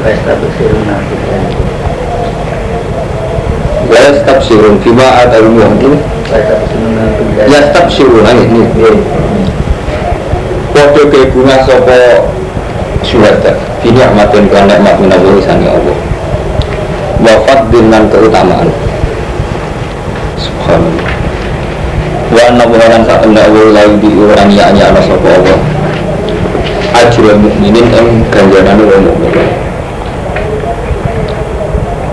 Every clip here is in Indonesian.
Ya stab sirun Fima atau ini. Ya stab sirun Ini. Waktu ke bunga sopo Syuhada Ini amatin kan nikmat minawu isani Allah. Wafat dengan keutamaan. Subhanallah. Wa anna buharan saat anda Allah ya-nya ana sopo Allah. Ajrul mu'minin yang ganjaran mu'minin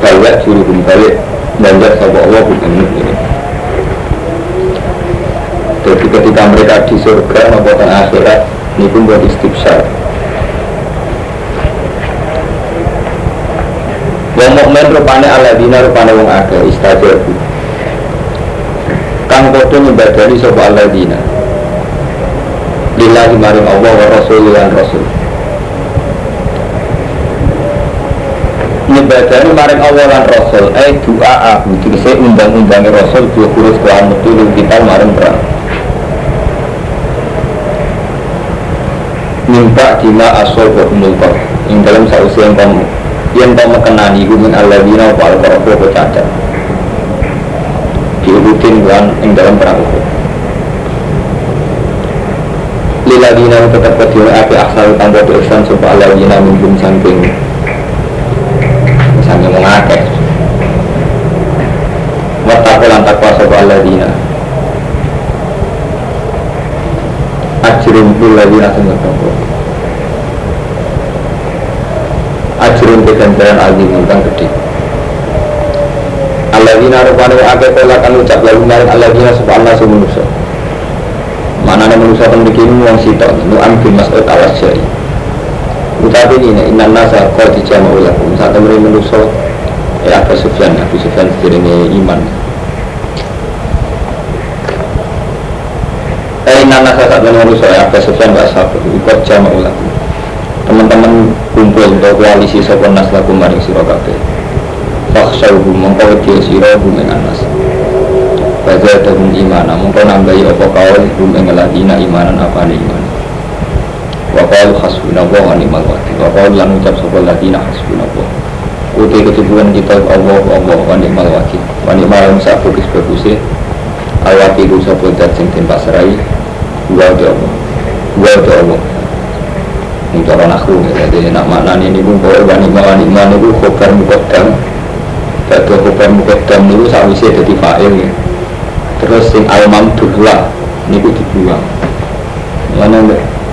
Balik suruh balik Banyak sopo Allah bukan mu'minin Jadi ketika mereka di surga maupun akhirat Ini pun buat istibsar Wong mukmin rupane aladina rupane wong akeh istajabu. Kang padha nyembadani sapa aladina. Lillahi maring Allah wa rasul lan rasul. Nyembadani maring Allah lan rasul, eh doa aku. Dikese undang-undange rasul dua kurus kuan metu kita maring perang. Mimpa dina asal wa umul ing dalam sausi yang kamu yang kau mengenani itu min alladzina wa al-qaraqo wa cacat. Diurutin bukan yang dalam perang Uhud liladina tetap kecil api aksal tangga di ihsan supaya alladzina minggum samping misalnya mengakeh Wattaku lan takwa sopa alladzina Ajrim kulladina sembah ajrun keganjaran azim tentang gede. Alladzina rupanya agak pola kan ucap lalu maring Alladzina subhanallah sumunusa Mana ada manusia yang bikin uang sitok Nu'am bin mas'ud awas jari Utapi ini Inna nasa kau dijama ulakum Saat temen manusia Ya Abu Sufyan Abu Sufyan sejarahnya iman. Eh inna nasa saat temen manusia Ya Abu Sufyan wa ashabu Ikut jama ulakum teman-teman kumpul untuk koalisi sopan nas lagu maring siro kafe fakhsyauhu mongko dia hum ing anas. Baza dahum imana mongko nambahi apa kawal hum ing ladina imanan apa iman wa qalu hasbunallah wa ni'mal wakil. Wa lan ucap sapa ladina hasbunallah. Uti ketubuhan kita Allah Allah wa ni'mal wakil. Wa ni'mal musa bagus bagusnya awakilu sapa dat sing den pasrai wa Allah. Wa Allah. Ini cara nakru jadi nak makna ini pun boleh wani wani mana itu khobar mukodam Batu khobar mukodam itu sawise jadi fa'il ya. terus sing al mamdullah ini pun dibuang. Mana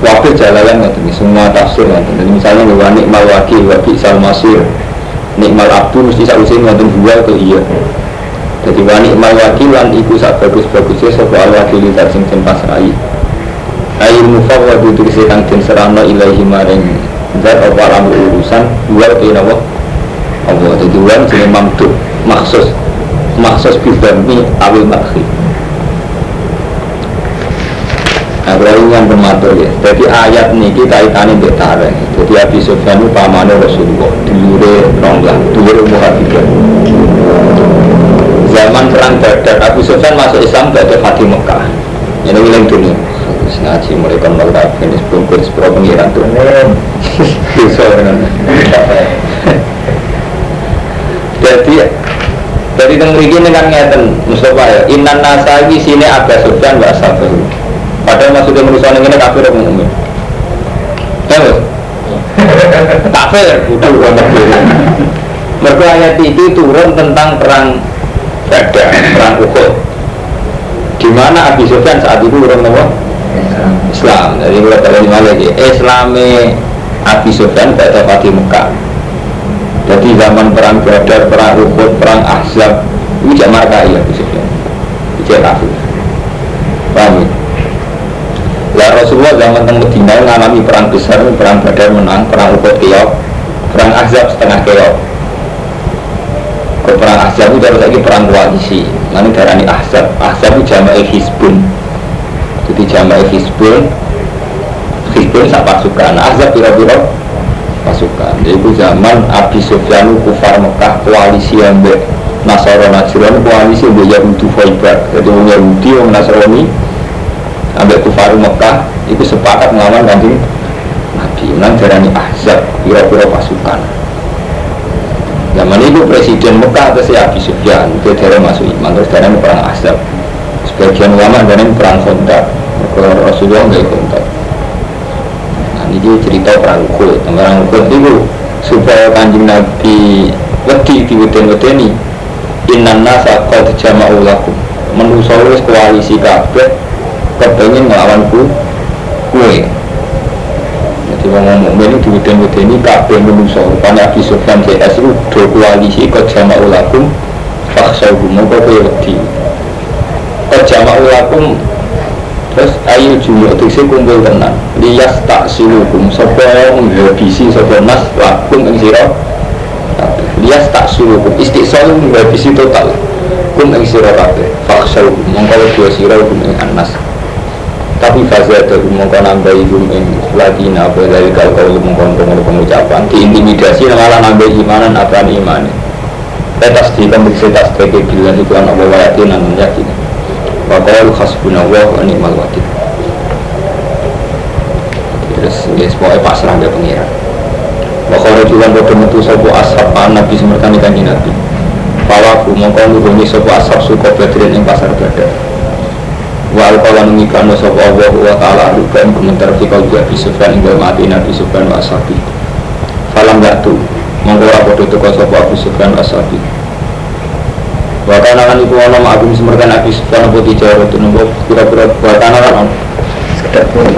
wakil jalalan nggak semua tafsir nggak misalnya wani mal wakil wabi sal masir nikmal abdu mesti sawise nggak dua ke iya. Jadi wani mal wakilan iku sak bagus bagusnya soal wakil sing tempat rai. Ayi mufawwadu tegese kang den serahno ilahi maring zat apa alam urusan dua te napa apa? Dadi wan jenenge mamdud maksus maksus bidami awil makhi Nah, kalau yang bermatur ya, jadi ayat ini kita kaitannya di tarik. Jadi Abi Sufyan itu pamane Rasulullah, dulure ronglah, dulure muhafidah. Zaman perang Badar, Abu Sufyan masuk Islam pada Fatih Mekah. Ini wilayah dunia ngaji mulai kon mal kabeh ini sepuluh sepuluh pengiran tuh bisa dengan jadi jadi teng mriki kan ngeten Mustafa ya inan nasa iki sini agak sufyan wa sabar padahal maksudnya manusia ini kafir apa mukmin Tahu? Kafir, udah bukan Mereka ayat itu turun tentang perang Badar, perang Uhud. Di mana Abi Sufyan saat itu orang Nawa Islam. Jadi kalau kalian lagi, Islami Abi Sufyan pada Fatih Mekah. Jadi zaman perang Badar, perang Uhud, perang Ahzab, itu jamar kaya Abi Sufyan. Itu kafir. Paham Lah Rasulullah zaman teng Medina mengalami perang besar, perang Badar menang, perang Uhud keok, perang Ahzab setengah keok. Ke perang Ahzab itu harus lagi perang koalisi. Nanti darah ini Ahzab. Ahzab itu jamaah Hizbun. Jadi jamaah Hizbun Hizbun sak pasukan. Azab biro-biro pasukan. Itu zaman Abi Sufyan kufar Mekah koalisi yang be Nasara Najran koalisi yang Yahudi Faibar jadi Yahudi orang Nasrani ambek kufar Mekah itu sepakat melawan kanjeng Nabi menang jarani Ahzab biro-biro pasukan Zaman itu presiden Mekah atas ya Abi Sufyan itu dari masuk iman terus dari perang Asab. Sebagian ulama dari perang kontak. Rasulullah nggak kontak. Nah ini cerita perang Uhud. Perang Uhud itu supaya kanjeng Nabi wedi di weden ini Inna nasa qad jama'u lakum wis koalisi kabeh kepengen ngelawan ku kue. Jadi ngomong ini di weden ini kabeh menusa rupanya Abi Sufyan CS itu dua koalisi qad jama'u lakum Faksauhu mongko kue wedi. Qad jama'u lakum Terus ayo jumlah tiksi kumpul tenang Lias tak silukum Sopo yang menghabisi Sopo nas lakum yang sirah lias tak suruh istiqsal menghabisi total kum ing sira kabeh. Faksau mongko dua sira kum ing anas tapi fase ada mongko nambahi kum ing ladina apa dari kal kau mongko pengucapan diintimidasi malah nambah imanan apa iman Letas di kondisi tas tege bila itu anak bawa yakin dan yakin. Wakil khasbunallah wa ni'mal wakil. Terus, ya, pokoknya pasrah ke pengiran. Wakara julan bodoh metu sopo ashab nabi semertani kanji nabi? Fawaku mongko nuruni sopo ashab suko badrin ing pasar badar Wa alqala numikano sopo Allah wa ta'ala ing komentar fikal juga bisufan ing mati nabi sufan wa ashabi Falam datu mongko rapodo teko sopo abu sufan wa ashabi Wa kanakan iku ono ma'agum semertan nabi sufan Apa nunggu kira-kira Wa kanakan ono Sekedar pun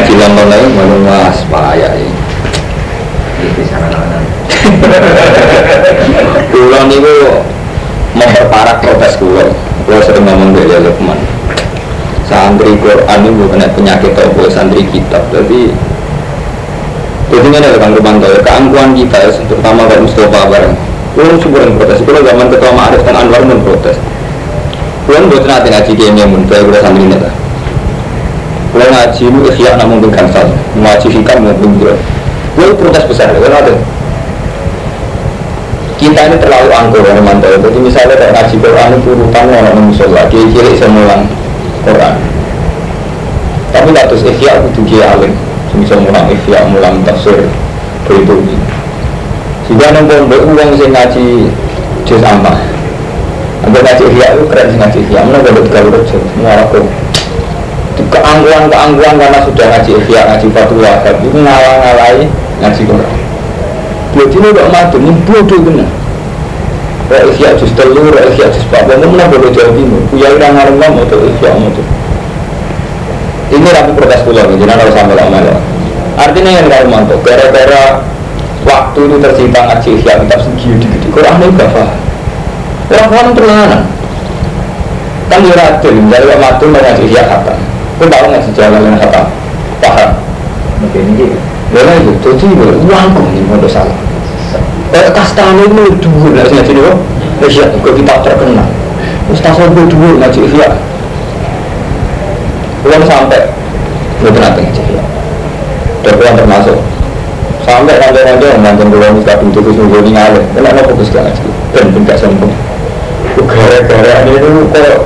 ngaji London lagi baru mas bahaya ini. Kulon itu memperparah protes kulon. Kulon sering ngomong dari Lukman Santri Quran itu bukan penyakit atau santri kitab Jadi Jadi ini ada Kang Rumanto Keangkuhan kita terutama kalau Mustafa bareng Kulon yang protes. Kulon zaman ketua Ma'arif dan Anwar pun protes. Kulon buat nanti ngaji kayaknya mun Kayak udah santri ini kalau ngaji itu ikhya namun dengan gansal Ngaji hikam maupun biro Gue protes besar, kan ada. Kita ini terlalu angkur ya mantau Jadi misalnya kayak ngaji Quran itu urutan orang musola Dia kiri semulang Quran. Tapi nggak terus ikhya itu dia alim. Bisa mulang ikhya, mulang tafsir Begitu Sehingga nongkrong beruang sih ngaji Juz ammah Ambil ngaji ikhya itu keren sih ngaji ikhya. Mana gak ada tiga urut sih, aku keangguan-keangguan karena sudah ngaji ikhya, ngaji fatul wahab itu ngalah-ngalahi ngaji Quran. Jadi ini gak mati, ini bodoh benar Rek ikhya jus telur, rek ikhya jus papa, ini mana bodoh jauh timur. Kuyai orang ngalim mau tuh ikhya mau tuh. Ini rapi protes pulau, jadi harus sampai lama ya Artinya yang ngalim mantu, gara-gara waktu itu tersita ngaji ikhya kitab segi di Quran ini gak paham. Orang terlalu. Kan dia adil, jadi mati mengaji ikhya kata Kau tahu nggak sejarah yang kata paham? Oke ini. Lalu itu jadi uang kok ini mau salah. Eh kastane itu dua nggak sih ngaji dulu? Iya, kau kita terkenal. Ustaz Sobo dua ngaji iya. Uang sampai belum nanti ngaji. Dan uang termasuk sampai nanti-nanti yang mantan pulau ini kabin itu semua ini ngalir. Kenapa fokus ke ngaji? Dan pun gak sombong. Gara-gara ini itu kok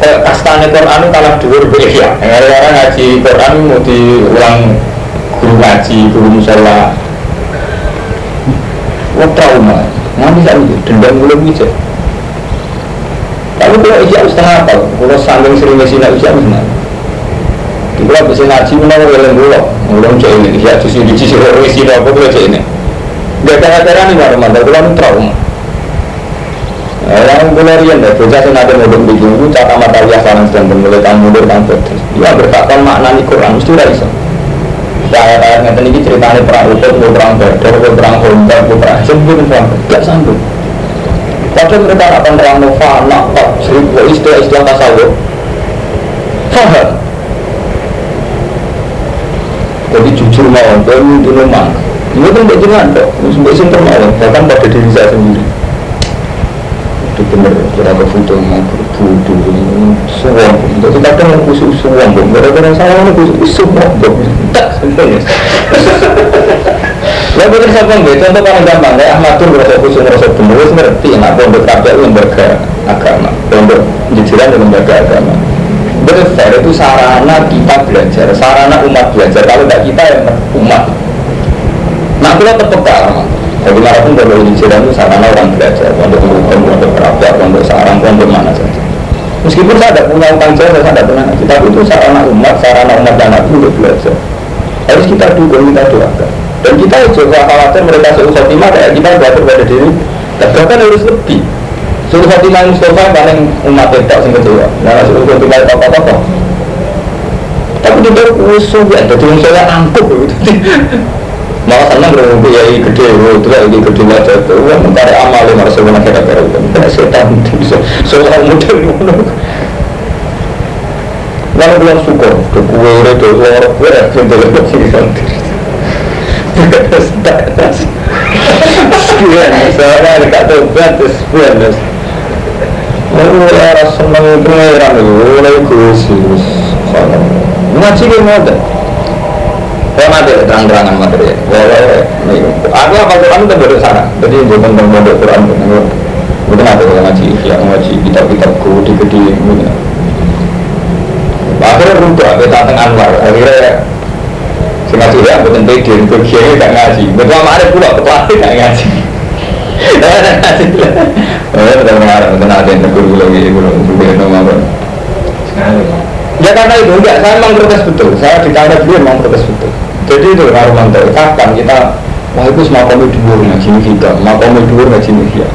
kayak kastane Quran kalah dua ya orang ngaji Quran mau diulang guru ngaji guru musola wah trauma nanti saya dendam belum bisa tapi kalau ijab setengah apa kalau sanding sering ngasih nak ijab gimana kita bisa ngaji menawa weleng dulu belum cek ini ijab justru di sisi orang isi apa kalau cek ini gak ada nih baru mantap kalau trauma yang kulerian deh, bocah sing nate modern di sini, cata mata biasa sedang mulai kang mundur kang pedes. Dia bertakon makna di Quran mesti udah iso. Ya ayat-ayat ngeten iki ceritane perang Uhud, perang Badar, perang Khandaq, perang sebut perang gak sanggup. Padahal mereka akan terang nova, nak tak seribu istilah-istilah tasawuf. Faham. Jadi jujur mau, kalau itu memang. Ini kan tidak jelas kok, sampai sini termau, bahkan pada diri saya sendiri itu benar. Kira ke foto yang berbudu suwong jadi kadang yang khusus suwong gara-gara saya ini khusus suwong tak sebenarnya Lalu kita siapa nggak? Contoh paling gampang, kayak Ahmad Tur merasa khusus merasa benar, ngerti, nak pondok kabel lembaga agama, pondok jajaran dan lembaga agama. Berfair itu sarana kita belajar, sarana umat belajar. Kalau tidak kita yang umat. Nah, kita terpeka. Jadi pun kalau jalan itu sarana orang belajar, untuk untuk kerabat, untuk sarang, untuk mana saja. Meskipun saya tidak punya utang jasa, saya tidak pernah ngaji, tapi itu sarana umat, sarana umat dan nabi untuk belajar. Harus kita dukung, kita doakan. Dan kita juga khawatir mereka suruh khotimah kayak kita belajar pada diri. Dan bahkan harus lebih. Suruh khotimah Mustafa paling umat tidak sing kecewa. Nah, suruh khotimah apa-apa. Tapi dia usul ya, jadi saya angkuh gitu. Malah senang kalau biayai gede, itu lagi gede wajah itu, mencari amal yang harus sebenarnya kita kira itu. Tidak setan bisa, soal model itu. Lalu bilang syukur, ke kue itu, lorok kue, cinta sini santir. Sekian, saya ada kata batas, sekian. Lalu ya senang pengeran itu, mulai khusus. Ngaji dia mau saya mati terang-terangan materi. Aku apa Quran itu sana. Jadi bukan Quran. Bukan ada yang ngaji, yang ngaji kitab-kitab di gede gitu. Akhirnya runtuh, aku datang Anwar. Akhirnya si ngaji di ngaji. Betul sama ada pula gak ngaji. Betul marah, betul ada yang. Ya karena itu enggak, saya memang protes betul. Saya ditanya dia memang protes betul. Jadi itu Romanto, kapan kita Wah itu semua kami dua ngaji kita, kami dua ngaji kita.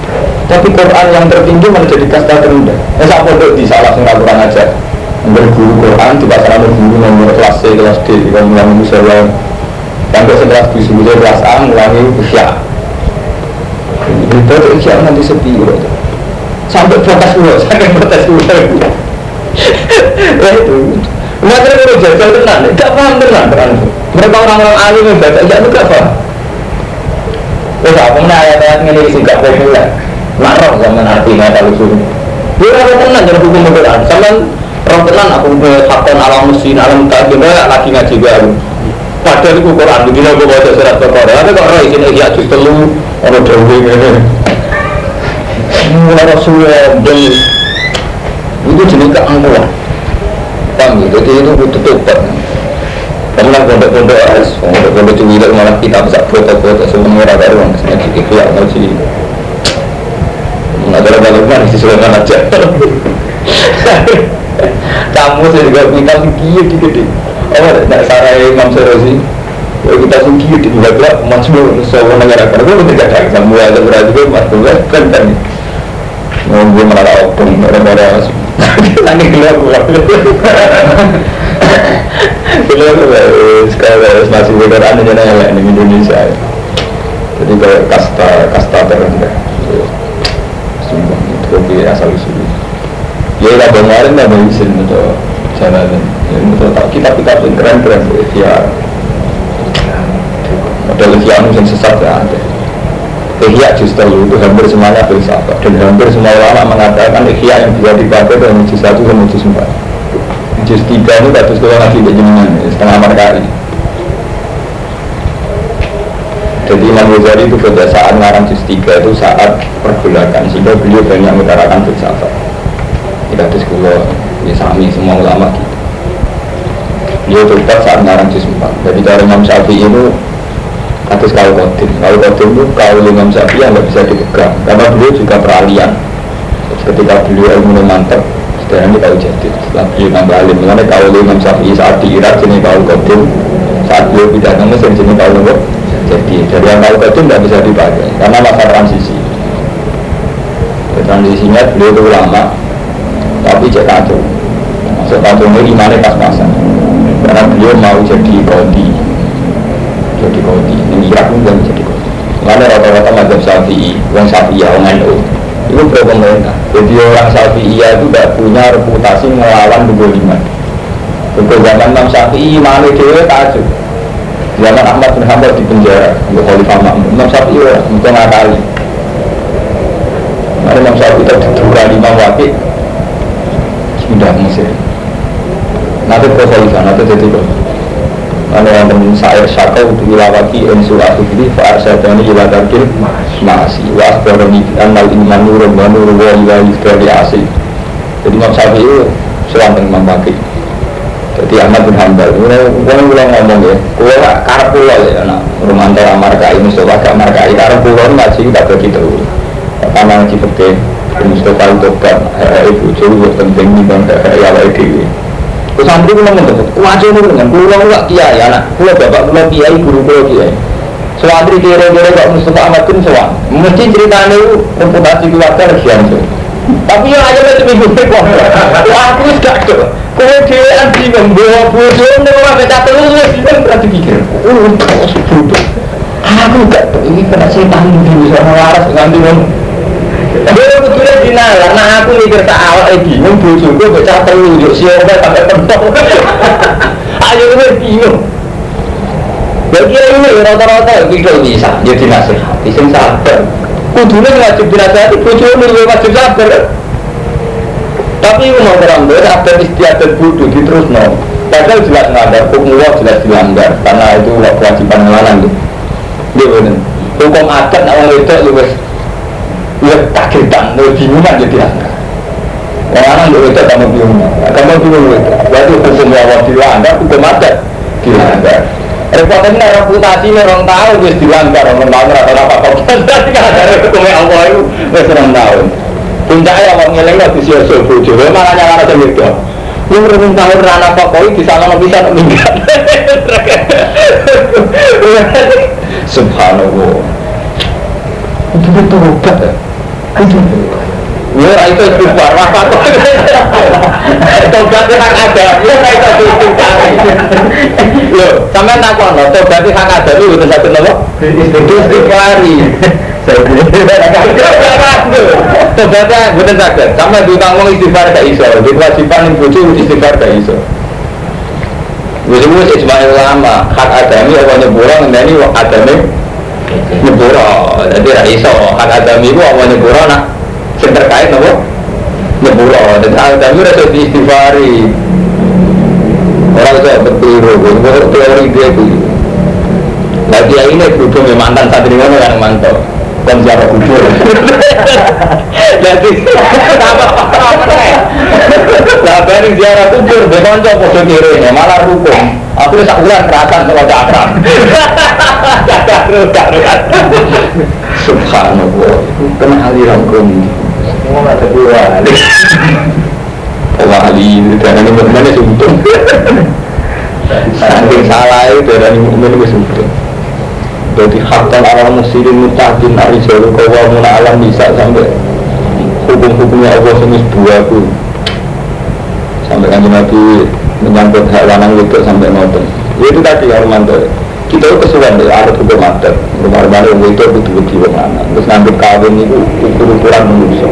Tapi Quran yang tertinggi malah jadi kasta terendah. Eh siapa tuh di salah satu Quran aja. Ambil guru Quran, di pasar ambil guru nomor kelas C, kelas D, kalau mulai musola. Sampai sekelas sebelumnya kelas A, mulai isya. Itu tuh isya nanti sepi gitu. Sampai protes dulu, sampai protes dulu. Eh itu, mereka itu jajal tenan, gak paham tenan tenan. Mereka orang-orang alim yang baca ya itu gak paham. Terus aku nah ayat-ayat ini sih gak populer. Marah zaman artinya kalau suruh. Dia orang tenan jadi hukum Quran. Sama orang tenan aku hakon alam mesin alam tajam lagi ngaji baru. Padahal itu Quran begini aku baca surat Al-Qur'an. Tapi kok orang isinya ya jus telu orang dewi ini. Rasulullah itu jenis keangkuhan paham gitu jadi itu butuh tobat kamu lah pondok-pondok es pondok-pondok cuwila malah kita bisa foto-foto semua orang baru yang ke sini jadi keluar ngaji ada balik mana sih sudah aja kamu sih juga kita singkir dikit deh oh tidak sarai Imam Sarosi Oh kita singkir di dua dua masuk semua negara. Karena gue tidak ada semua ada berarti gue masuk kan kan mau gue malah opung orang-orang. Lagi keluar keluar. Sekarang masih beneran di Indonesia. Jadi kayak kasta kasta terendah. Sumpah itu kopi asal usul. Ya lah kemarin dari sini itu jalan. Ya betul tak kita kita keren keren ya. Model yang sesat ya ada. Ihya justru itu hampir semuanya filsafat dan hampir semua ulama mengatakan ihya yang bisa dipakai dari juz satu sama juz empat. Juz tiga itu bagus kalau lagi jenengan setengah markari. Jadi Imam Ghazali itu pada saat ngarang juz tiga itu saat pergolakan sehingga beliau banyak mengutarakan filsafat. Tidak ada sekolah ya sami semua ulama gitu. Beliau terlibat saat ngarang juz empat. Jadi dari Imam Syafi'i itu atas kau kodim kau kodim itu kau Imam Syafi'i yang nggak bisa dipegang karena beliau juga peralihan ketika beliau ilmu mantap ini kau jadi beliau nambah alim. Mengenai kau Imam Syafi'i saat di Irak sini kau kodim saat beliau pindah ke Mesir sini kau nopo jadi dari yang kau kodim nggak bisa dipakai karena masa transisi. Transisinya beliau itu lama tapi cek kacau masuk kacau ini imannya pas-pasan. Karena beliau mau jadi kodi jadi kodi ini Irak pun jadi kodi mana rata-rata mazhab Syafi'i orang Syafi'i orang NU itu pro pemerintah. Jadi orang Syafi'i itu tidak punya reputasi melawan kegoliman Untuk zaman Imam Syafi'i mana dia tajuk zaman Ahmad bin Hanbal di penjara untuk Khalifah Makmum. Imam Syafi'i ya untuk ngakali. Mana Imam Syafi'i itu didura di Imam Wakil ke Mesir nanti pro Khalifah nanti jadi Khalifah Anu wonten sair syakau untuk ilawati en surat ini Fa'ar syadani ila tarkil Ma'asi Wa akhbarani Annal iman nurun wa nurun wa ila yusdari asih Jadi Imam Syafi'i itu selalu Imam Baki. Jadi Ahmad bin Hambal, gue ulang ngomong ya, gue karep pulau ya, nak rumah antara markai Mustafa gak markai, karep pulau ngaji tak begitu. Pertama ngaji pakai Mustafa itu kan, ibu jauh penting nih bang, ya lah itu. Terus santri gue ngomong wajah ini dengan pulau nggak kiai, anak pulau bapak pulau kiai, guru pulau kiai. Sewantri kira-kira Pak Mustafa Ahmad bin Sowan, mesti ceritanya itu reputasi keluarga legian tuh. Tapi yang aja masih minggu kok. Aku gak tuh. Kowe dhewe anti membawa bodoh nek ora beda terus wis berarti pikir. Oh, kok bodoh. Aku gak ini kena setan di bisa waras nganti. Dia betulnya dinalar, nah aku mikir tak awal lagi, bingung bojo gue baca telu, yuk siapa sampai pentok. Ayo gue bingung. Bagi ini rata-rata. Itu bisa, jadi nasihati, sing sabar. Kudunya wajib dinasihati bojo ini wajib sabar. Tapi mau terang ada istiadat bodoh di terus no padahal jelas ngadar hukum Allah jelas dilanggar. Karena itu kewajiban ngelalang gitu dia bener. Hukum adat orang itu luwes ya kagetan lu bingungan jadi langgar orang lu itu kamu bingung kamu bingung berarti hukum Allah dilanggar hukum adat dilanggar Repotnya reputasi ini orang tahu wis dilanggar orang tahu rata apa kok jadi kan ada hukumnya Allah itu wis orang tahu. Puncaknya orang ngeleng nggak bisa suruh bojo, malah nyala ada mereka. Ini orang tahu rana apa kok bisa nggak bisa meninggal. Subhanallah. Itu betul ya. Ya itu istighfar, apa kok? Tobat hak ada, ya itu istighfar. Loh, sampean takon lho, tobat hak ada itu betul satu nopo? Istighfari. Tobatnya betul sakit. Sampai diutang mau istighfar gak iso, di kewajiban yang bojo istighfar gak iso. Ismail lama, hak adami apa nyepura ngene wong adami nyepura. Jadi ra iso. Hak adami ku apa nyepura nak? Yang terkait apa? Nyepuro dan al-dami rasa istighfari orang saya betul teori dia itu lagi ini kudu mantan santri mana yang mantap dan siapa kubur jadi apa apa ini ziarah kubur bekonco podo kiri malah hukum aku tak bulan kerasan sama cakram cakram subhanallah. Kena aliran kuning semua ada dua wali wali itu dan ini mana suntung saking salah itu dari mukmin itu suntung jadi hakkan alam muslimin mutakin arijalu kawamun alam bisa sampai hukum-hukumnya Allah semis pun sampai kan Nabi menyambut hak lanang itu sampai nonton ya itu tadi ya Romanto kita itu kesuwan deh ada hukum adat rumah-rumah itu betul-betul bagaimana terus ngambil kawin itu ukur-ukuran manusia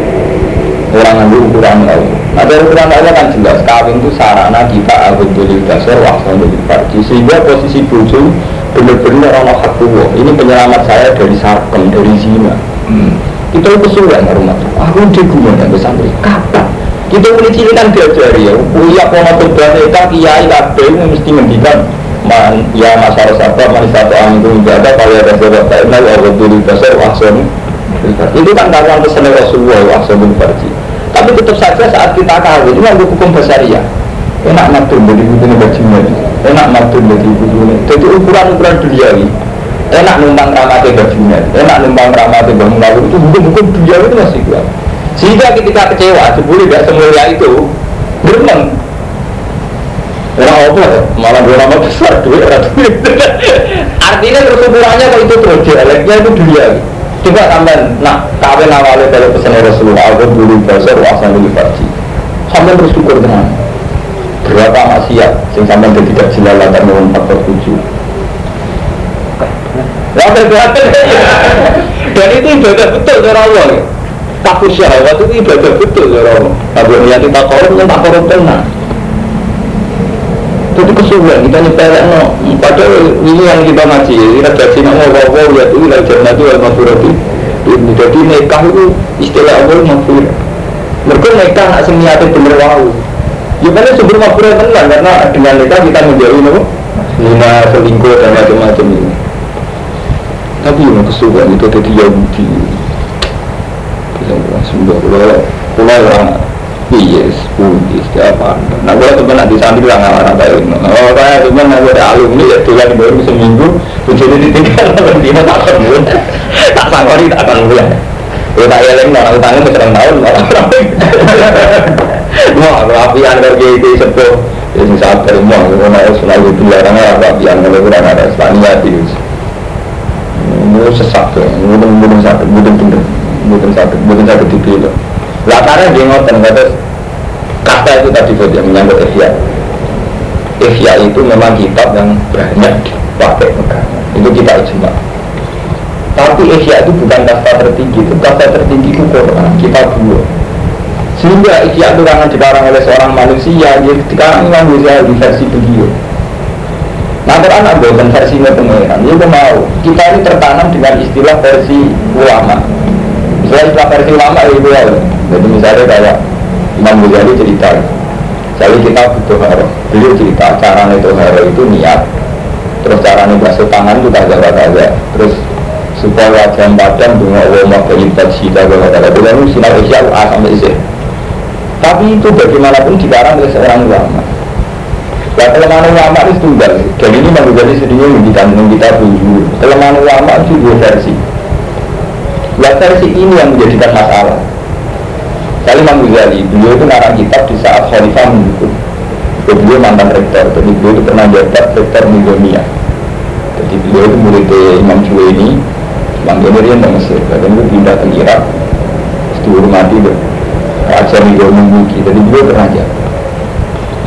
orang ngambil ukuran lain. Nah dari ukuran lainnya kan jelas kawin itu sarana kita aku beli dasar waktu dari farji sehingga posisi bojo benar-benar orang hak tua. Ini penyelamat saya dari sarkem dari zina. Hmm. kita itu kesulitan rumah. Aku di gunung dan pesantren kapan kita mulai cilik kan diajari ya. Uya pono terbaik kan kiai kabeh mesti ngendikan man ya masalah sabar man satu amin itu menjaga kalau ada sebab tak kenal Allah beli dasar waktu itu kan kawan pesan Rasulullah waktu farji. Tapi tetap saja saat kita kawin itu ada hukum ya enak matur dari ibu bajunya enak matur dari ibu jadi ukuran-ukuran duniawi enak numpang ramate bajunya enak numpang ramate bangun lalu itu hukum-hukum duniawi itu masih kuat sehingga ketika kecewa sebelum tidak semulia itu berenang Orang apa? Ya? Malah dua nama besar, duit, duit. Artinya terus ukurannya kalau itu terus dialeknya itu duniawi Coba sampai nak kawin awalnya dari pesan Rasulullah Aku dulu basar wasa dulu farji Sampai bersyukur dengan Berapa maksiat Sing sampai tidak jilala dan mau faktor tujuh Dan itu ibadah betul cara Allah Takut syahwat itu ibadah betul cara Allah Tapi niat kita korup, tak korup tenang. Jadi kesulitan kita nyepelek no padahal ini yang kita ngaji kita jadi nama wawaw ya itu ilal jannah itu al-mafurati ini jadi nikah itu istilah Allah mafur mereka nikah nak semiati bener wau. Ya karena sebelum mafur tenang karena dengan nikah kita menjauhi no lima selingkuh dan macam-macam ini. Tapi yang kesulitan itu jadi Yahudi sembah kalau kalau orang yes pundi setiap anda nah kalau teman nanti santri lah nggak ada itu oh saya teman nggak ada alumni ya tuh lagi baru seminggu jadi ditinggal nanti tak ketemu tak sangkori tak akan mulai ya tak eleng nggak utangnya berserang tahun mau kalau apian kerja itu sepuh ya sing sabar mau kalau mau selalu dilarang apa apian kalau kurang ada Spania itu ini sesak ya mudeng mudeng sakit mudeng sakit mudeng sakit di pilo latarnya dia ngotot kata kata itu tadi yang menyangkut ihya. Ihya itu memang kitab yang banyak dipakai itu kita ijma. Tapi ihya itu bukan kasta tertinggi itu kasta tertinggi itu Quran kitab dua. Sehingga ihya itu karena dikarang oleh seorang manusia dia dikarang Imam di versi beliau. Nah Quran ada versinya pengeran, dia mau kita ini tertanam dengan istilah versi ulama. Istilah istilah versi ulama itu ya, jadi misalnya kayak Imam Ghazali cerita, jadi kita butuh haro. Beliau cerita cara itu haro itu niat, terus cara nih basuh tangan itu tak jaga aja, terus supaya wajah badan dengan Allah beribadah sida kalau ada itu sinar isya A sampai Z. Tapi itu bagaimanapun dikarang oleh seorang ulama. Nah, kelemahan ulama itu tunggal. Dan ini Imam Ghazali sedihnya yang kita tuju. Kelemahan ulama itu dua versi. Nah, versi ini yang menjadikan masalah. Kali Imam Ghazali, beliau itu ngarang kitab di saat Khalifah mendukung. Beliau mantan rektor, jadi beliau itu pernah jabat rektor Nidomia. Jadi beliau itu murid Imam Juwaini, Imam Juwaini yang Mesir, dan itu pindah ke Irak, terus dihormati deh. Raja Nidomia, jadi beliau pernah jabat.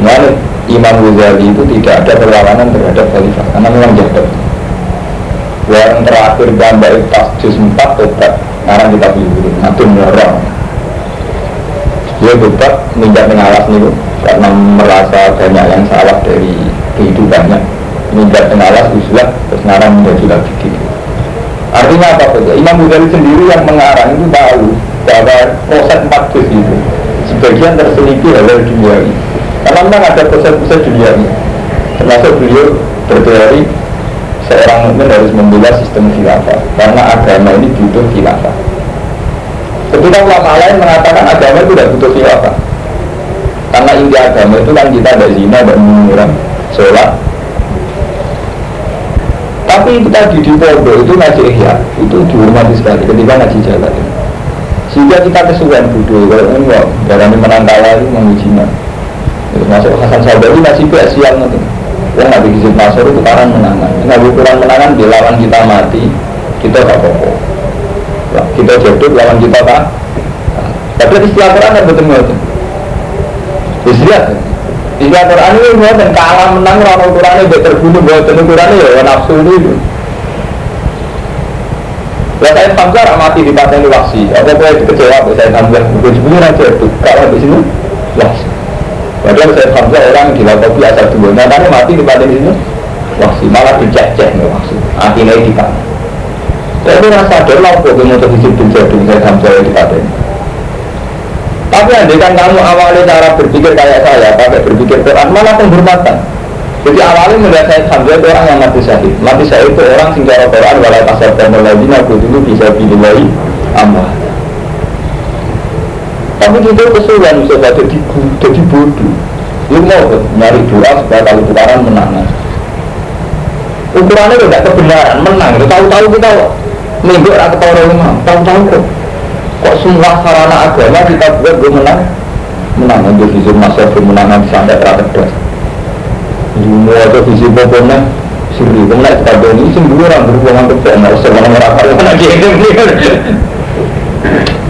Nah, Imam Ghazali itu tidak ada perlawanan terhadap khalifah karena memang jabat. Yang terakhir gambar tas juz 4 tobat, sekarang kita pilih ngatur orang dia tetap minjak pengawas nih karena merasa banyak yang salah dari kehidupannya. Minjak pengawas usulah terus ngarang menjadi lagi gitu. Artinya apa saja Imam Ghazali sendiri yang mengarang itu tahu bahwa proses empat itu sebagian terselipir oleh dunia ini. Karena memang ada proses-proses dunia ini. Termasuk beliau berteori seorang mukmin harus membela sistem khilafah karena agama ini butuh khilafah. Ketika ulama lain mengatakan agama itu tidak butuh khilafah Karena inti agama itu kan kita ada zina dan mengurang sholat. Tapi itu tadi di pondok itu ngaji ihya Itu dihormati sekali ketika ngaji jalan Sehingga kita kesukaan bodoh Kalau ini kok dalam menang kalah itu mengujinya Masuk Hasan Sabari masih biasa siang nanti Yang nabi kisah masuk itu karena menangan Nabi kurang menangan dilawan kita mati Kita gak apa-apa kita jodoh lawan kita kan tapi istilah Quran yang betul betul istilah istilah Quran ini buat dan kalah menang orang Quran ini terbunuh buat Quran ini ya nafsu ini Ya saya Hamzah mati di paten waksi. Apa kau itu kecewa saya Hamzah? Bukan sebenarnya itu. Kalau di sini waksi. Padahal saya Hamzah orang gila kopi asal dua. Nyatanya mati di paten sini waksi. Malah dicek-cek nih waksi. Akhirnya di paten. Saya rasa sadar lah kok mau terhijab bin jadung saya sampai di paten. Tapi andai kan kamu awalnya cara berpikir kayak saya, pakai berpikir Quran, malah penghormatan. Jadi awalnya melihat saya sambil itu orang yang mati syahid. Mati syahid itu orang sing cara Quran walau kasar dan lagi aku dulu bisa pilih amal. Tapi kita kesulitan bisa jadi jadi bodoh. Lu mau nyari doa supaya kalau menang. Ukurannya tidak kebenaran menang. Tahu-tahu kita minggu orang ketawa tahu-tahu kok. Kok semua sarana agama kita buat gue menang? Menang. Untuk visi masa kemenangan sampai terakhir semua itu visi pokoknya siri kemudian kita ini sembuh orang berhubungan benar semua merasa mana dia ini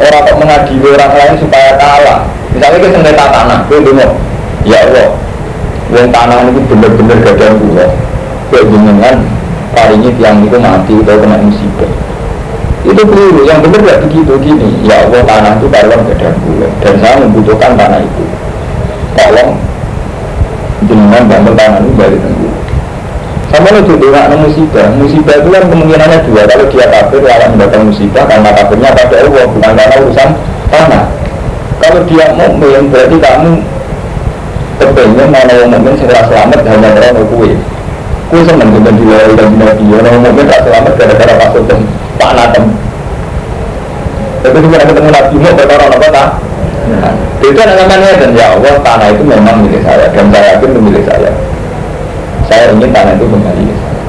Orang kok mengadili orang lain supaya kalah. Misalnya kita sengketa tanah, itu ya Allah, Wong tanah itu bener-bener gak ada pulau. Kayak jenengan ini tiang itu mati atau kena musibah. itu keliru yang benar tidak begitu gini ya Allah tanah itu karuan gak dan saya membutuhkan tanah itu tolong jenengan bantu tanah itu balik tengku sama lo juga nggak musibah. Musibah itu kan kemungkinannya dua. Kalau dia kafir akan mendatang musibah. Karena kafirnya pada Allah bukan karena urusan tanah. Kalau dia mukmin berarti kamu kepengen mana yang mukmin segera selamat hanya karena kue. Kue seneng dengan dilawai dan nabi orang mukmin tak selamat gara-gara pasal dan tanah tem tapi ketika ketemu nabi mau berkara apa tak? Nah, itu namanya dan ya Allah tanah itu memang milik saya dan saya yakin itu milik saya saya ingin tanah itu kembali. Ke saya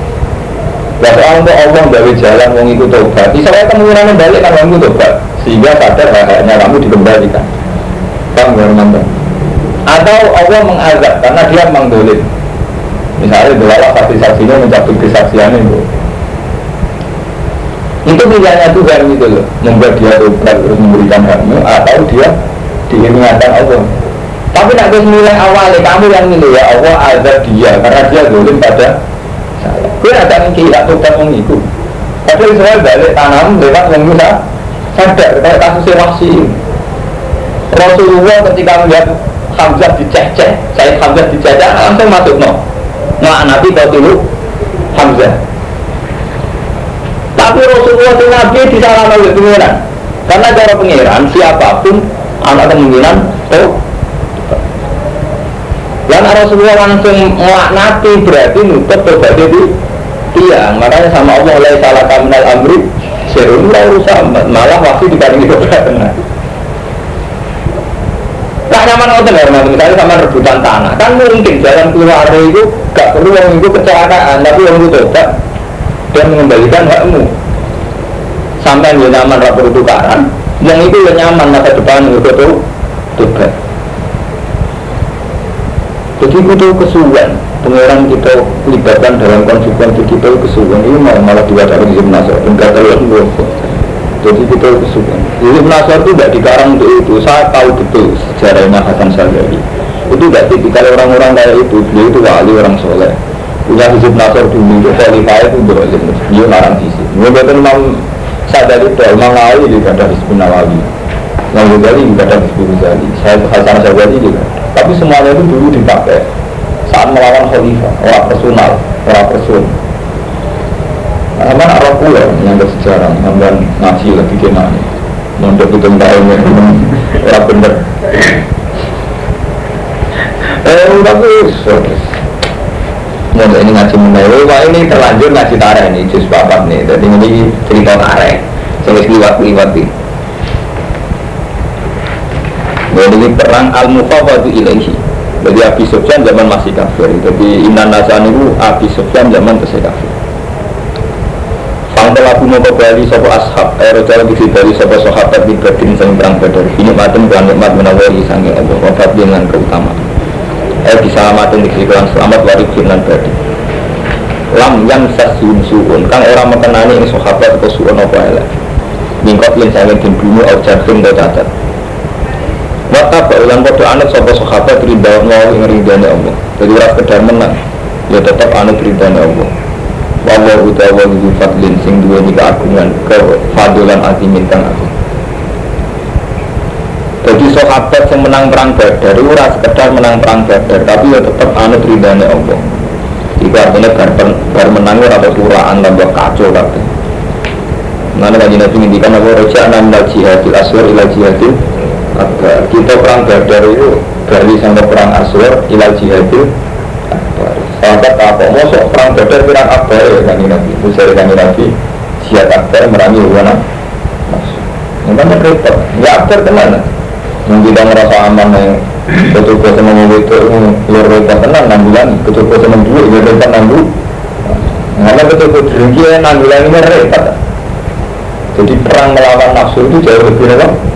Ya soal untuk Allah dari jalan mau ikut tobat Bisa saya kemungkinan balik kan kamu tobat Sehingga sadar hanya kamu dikembalikan. Bang Warmanto Atau Allah mengazab karena dia mengdolim Misalnya delala saksi-saksinya mencabut kesaksiannya itu itu pilihannya Tuhan gitu loh. Membuat dia tobat terus memberikan hakmu atau dia diingatkan Allah tapi nak mulai awal kamu yang ini ya Allah azab dia karena dia dolim pada saya. Gue ada mikir tak tobat wong. Tapi saya balik tanam lewat yang bisa sadar kayak kasus wasi. Rasulullah ketika melihat Hamzah diceceh, saya Hamzah diceceh langsung masuk no. Nah Nabi kau dulu Hamzah. Tapi Rasulullah itu Nabi di sana oleh pengiran. Karena cara pengiran siapa pun anak kemungkinan oh Rasulullah langsung melaknati berarti nutup berbagai itu tiang. Makanya sama Allah oleh salah kaminal amri serun urusan malah waktu dibanding itu benar. Tak nyaman ngoten ya, misalnya sama rebutan tanah, kan mungkin jalan keluar itu gak perlu yang itu kecelakaan, tapi yang itu tobat dan mengembalikan hakmu. Sampai yang nyaman rapor tukaran, yang itu yang nyaman masa depan itu tobat. Jadi kita kesuwen, pengeran kita libatkan dalam konsekuensi kita kesuwen ini malah malah dua dari Ibn Nasr dan kata Jadi kita kesuwen. Ibn Nasr itu tidak dikarang untuk itu. Saya tahu betul sejarahnya Hasan Sadari. Itu tidak tipikal orang-orang kayak itu. Beliau itu wali orang soleh. Punya Hizib Nasr dulu itu khalifah itu dolim. Dia larang sisi. Mungkin Imam Sadari itu Imam Nawawi juga ada Hizbun Nawawi. Imam Ghazali juga ada Hizbun Ghazali. Saya Hasan Sadari juga tapi semuanya itu dulu dipakai saat melawan khalifah, orang personal, orang person. Nah, mana arah pula yang bersejarah, sampai ngaji lagi gimana? Mondok itu tahun ya, orang bener. Eh, tapi Mondok ini ngaji menaik, wah ini terlanjur ngaji tareh nih, jus bapak nih. Jadi ini cerita tareh, saya liwat-liwat nih. Jadi perang al-mufawadu ilaihi. Jadi Abi Sufyan zaman masih kafir. Jadi Inan Nasan itu Abi Sufyan zaman masih kafir. Fangkel aku mau kembali sopo ashab Aero jalan di dari sopo sahabat di berdin sang perang badar. Ini matem dengan nikmat menawari sangi Allah. Wafat dengan keutamaan. Eh bisa matem di selamat wari dengan berdin Lam yang sasyun suun. Kan orang mengenani ini sahabat atau suun apa elek? Mingkot yang sangat di bumi Au jarfin atau cacat Wata ulang kodoh anut sopo sahabat ridha mau ing ridhanya Allah. Jadi orang sekedar menang Ya tetap anut ridhanya Allah. Wawa utawa widu fadlin sing dua ni keagungan Kefadulan azimin kang aku Jadi sahabat yang menang perang badar Itu orang sekedar menang perang badar Tapi ya tetap anut ridhanya Allah. Itu artinya bar, menang atau turaan tambah kacau kabeh. Mana kaji nabi ngintikan apa? Raja minal jihadil aswar ila jihadil kita perang badar itu dari sampai perang aswar ilal jihadil akbar. Sahabat apa? Mosok perang badar perang akbar ya kan nabi. Itu dari kan nabi. Jihad akbar merangi wana Makanya repot, ya akbar ke mana? Yang kita merasa aman yang betul-betul senang itu luar repot tenang enam bulan, betul-betul senang dulu, ya repot enam bulan. Karena betul-betul dengki enam bulan ini repot. Jadi perang melawan nafsu itu jauh lebih repot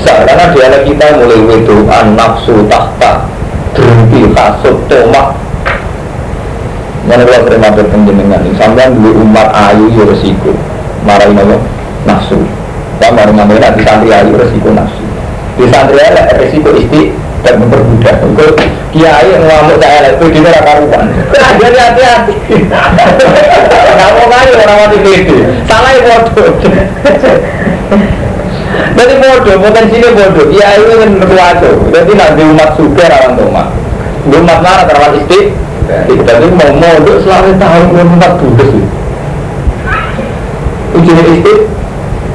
besar karena dialek kita mulai wedoan nafsu tahta berhenti kasut tomak. Mana kalau terima berpenjenengan sampai dulu umat ayu ya resiko. Marahin apa? Nafsu. Kita ngambil nanti santri ayu resiko nafsu. Di santri elek resiko isti dan mempermudah itu kiai yang ngamuk saya itu dia raka karuan jadi hati-hati. Kamu kali orang mati pede salah bodoh jadi bodoh potensinya bodoh. Kiai itu kan berwajo jadi nanti umat suka rawan rumah umat mana terawan isti? Jadi mau modok selama tahun umat budes ujungnya isti?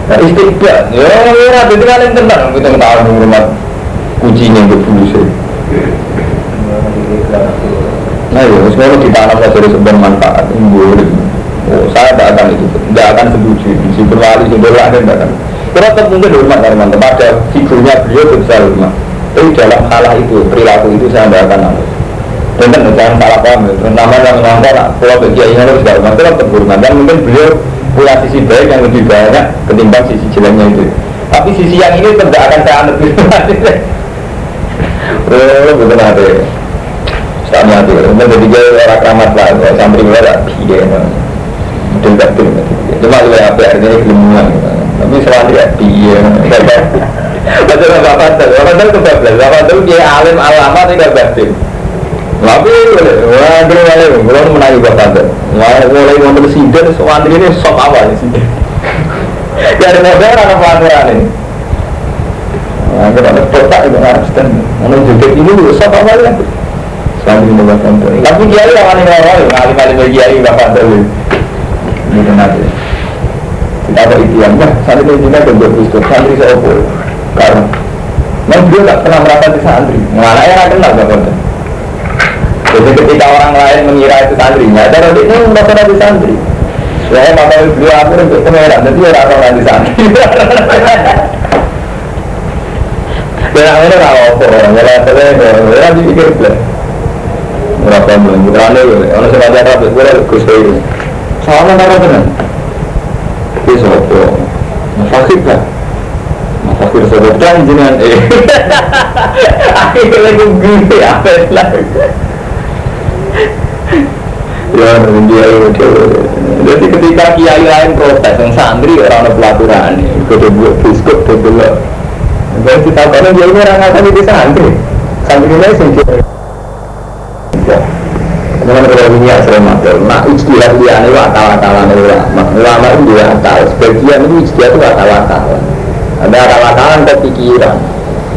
Istiqbal, ya ora dadi kalian tenang. Kita tahu rumah. Kucingnya itu sih. Nah, ya, semua ditanam saja sebuah manfaat. Oh, saya tidak akan itu, tidak akan setuju. Si berwali, si berwali, tidak akan. Tetap mungkin hormat dari mantan, pada figurnya beliau bisa hormat. Tapi dalam hal itu, perilaku itu saya tidak akan nangis. Dan jangan salah paham, ya. terutama yang ngomong, kalau bagi ini harus tidak hormat, tetap hormat. Dan mungkin beliau punya sisi baik yang lebih banyak ketimbang sisi jeleknya itu. Tapi sisi yang ini tidak akan saya anut Oh, betul ada. Sami hati, kemudian jadi dia orang keramat lah, santri gue ada biaya, mungkin gak. Cuma gue apa artinya kelimpungan, tapi selalu ya biaya. Betul bapak tuh, bapak tuh kebablas, bapak tuh dia alim alama tidak batin. Tapi wah dia mulai belum menangi bapak tuh. Wah mulai mau presiden, santri ini sok awal sih. Dari ini? Nah, kita ada itu ini juga ya? Santri ini. Tapi kiai yang tuh. Ini. Ada itu yang nah, santri ini juga kerja Kristus, santri saya opor. Karena, memang dia tak pernah merasa di santri. Mana yang kenal bapak tuh. Jadi ketika orang lain mengira itu santrinya, ada itu nggak pernah di santri. Saya mata beliau aku untuk pengeran, jadi orang orang di santri. Dan akhirnya nggak apa orang ngelak saya nggak dipikir belas. Berapa bulan putrane ya, orang sebagai rapi, gue lagi gus ini. Soalnya apa benar? Ini sopo, fakir lah. Fakir sopo dan jenengan eh. Akhirnya gue gini apa lagi? Ya, dia. Jadi ketika kiai lain protes, yang santri orang ada pelaturan, gue buat biskut, gue dan kita tahu dia ini orang akan di santri. Santri ini sendiri. Kemudian kalau ini ya sering matur, nak istilah dia ini wakal-wakalan ulama. Ulama itu dia akal. Sebagian itu istilah itu wakal-wakal. Ada akal-wakalan kepikiran.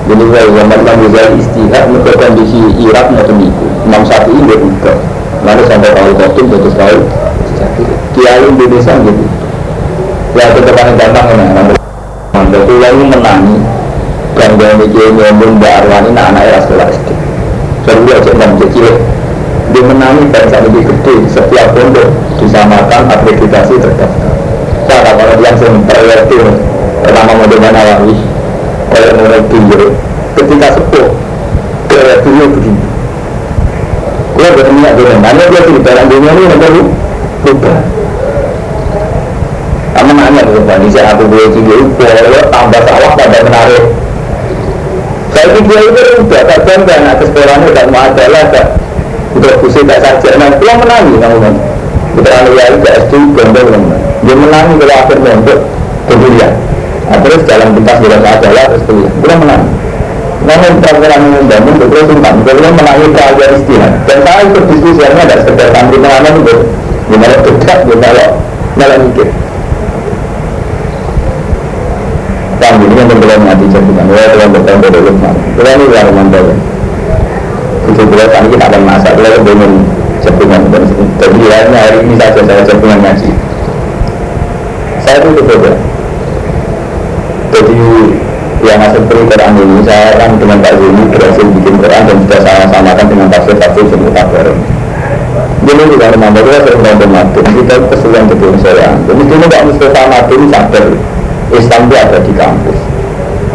Jadi kalau zaman Imam Ghazali istilah untuk kondisi Irak mau itu. Imam ini juga. Lalu sampai kalau kotum terus tahu. Kiai Indonesia gitu. Ya tetap gampang ya. Jadi yang menangi dan dia mikir ngomong Mbak Arwani anak era sekolah SD Jadi dia aja enam kecil Dia menangi bangsa lebih gede. Setiap pondok disamakan akreditasi terdaftar. Saya kalau yang sering priority Pertama model Nawawi Oleh mulai dulu Ketika sepuh Priority begini. Gue bertemu dengan Hanya dia di dalam dunia ini Nanti lu Lupa. Kamu nanya ke Pak Nisa aku boleh juga Kalau tambah sawah pada menarik. Saya dia itu udah tak bangga anak ke sekolahnya tak mau ada lah udah pusing tak saja. Nah itu menangi kamu kan kita anu ya itu SD kan dia menangi kalau akhir mondok kuliah nah, terus jalan pintas jalan saja lah terus kuliah dia menangi. Namun peraturan membangun terus simpan. Kemudian menangi pelajar istirahat. Dan saya ikut diskusi karena ada sekedar santri pengaman itu gimana dekat gimana malah mikir. Paham ini yang belum mati jadikan Ya Tuhan Kita ini luar mantap ya Itu beliau tadi kita akan masak. Beliau belum jadikan Jadi ya hari ini saja saya jadikan ngaji. Saya itu berbeda Jadi yang hasil Quran ini saya kan dengan Pak Zuni berhasil bikin Quran dan sudah saya samakan dengan tafsir-tafsir sebut kabar Jadi juga memang kita sering nonton mati kita kesulitan betul saya Jadi ini Pak Mustafa mati ini sadar Islam itu ada di kampus.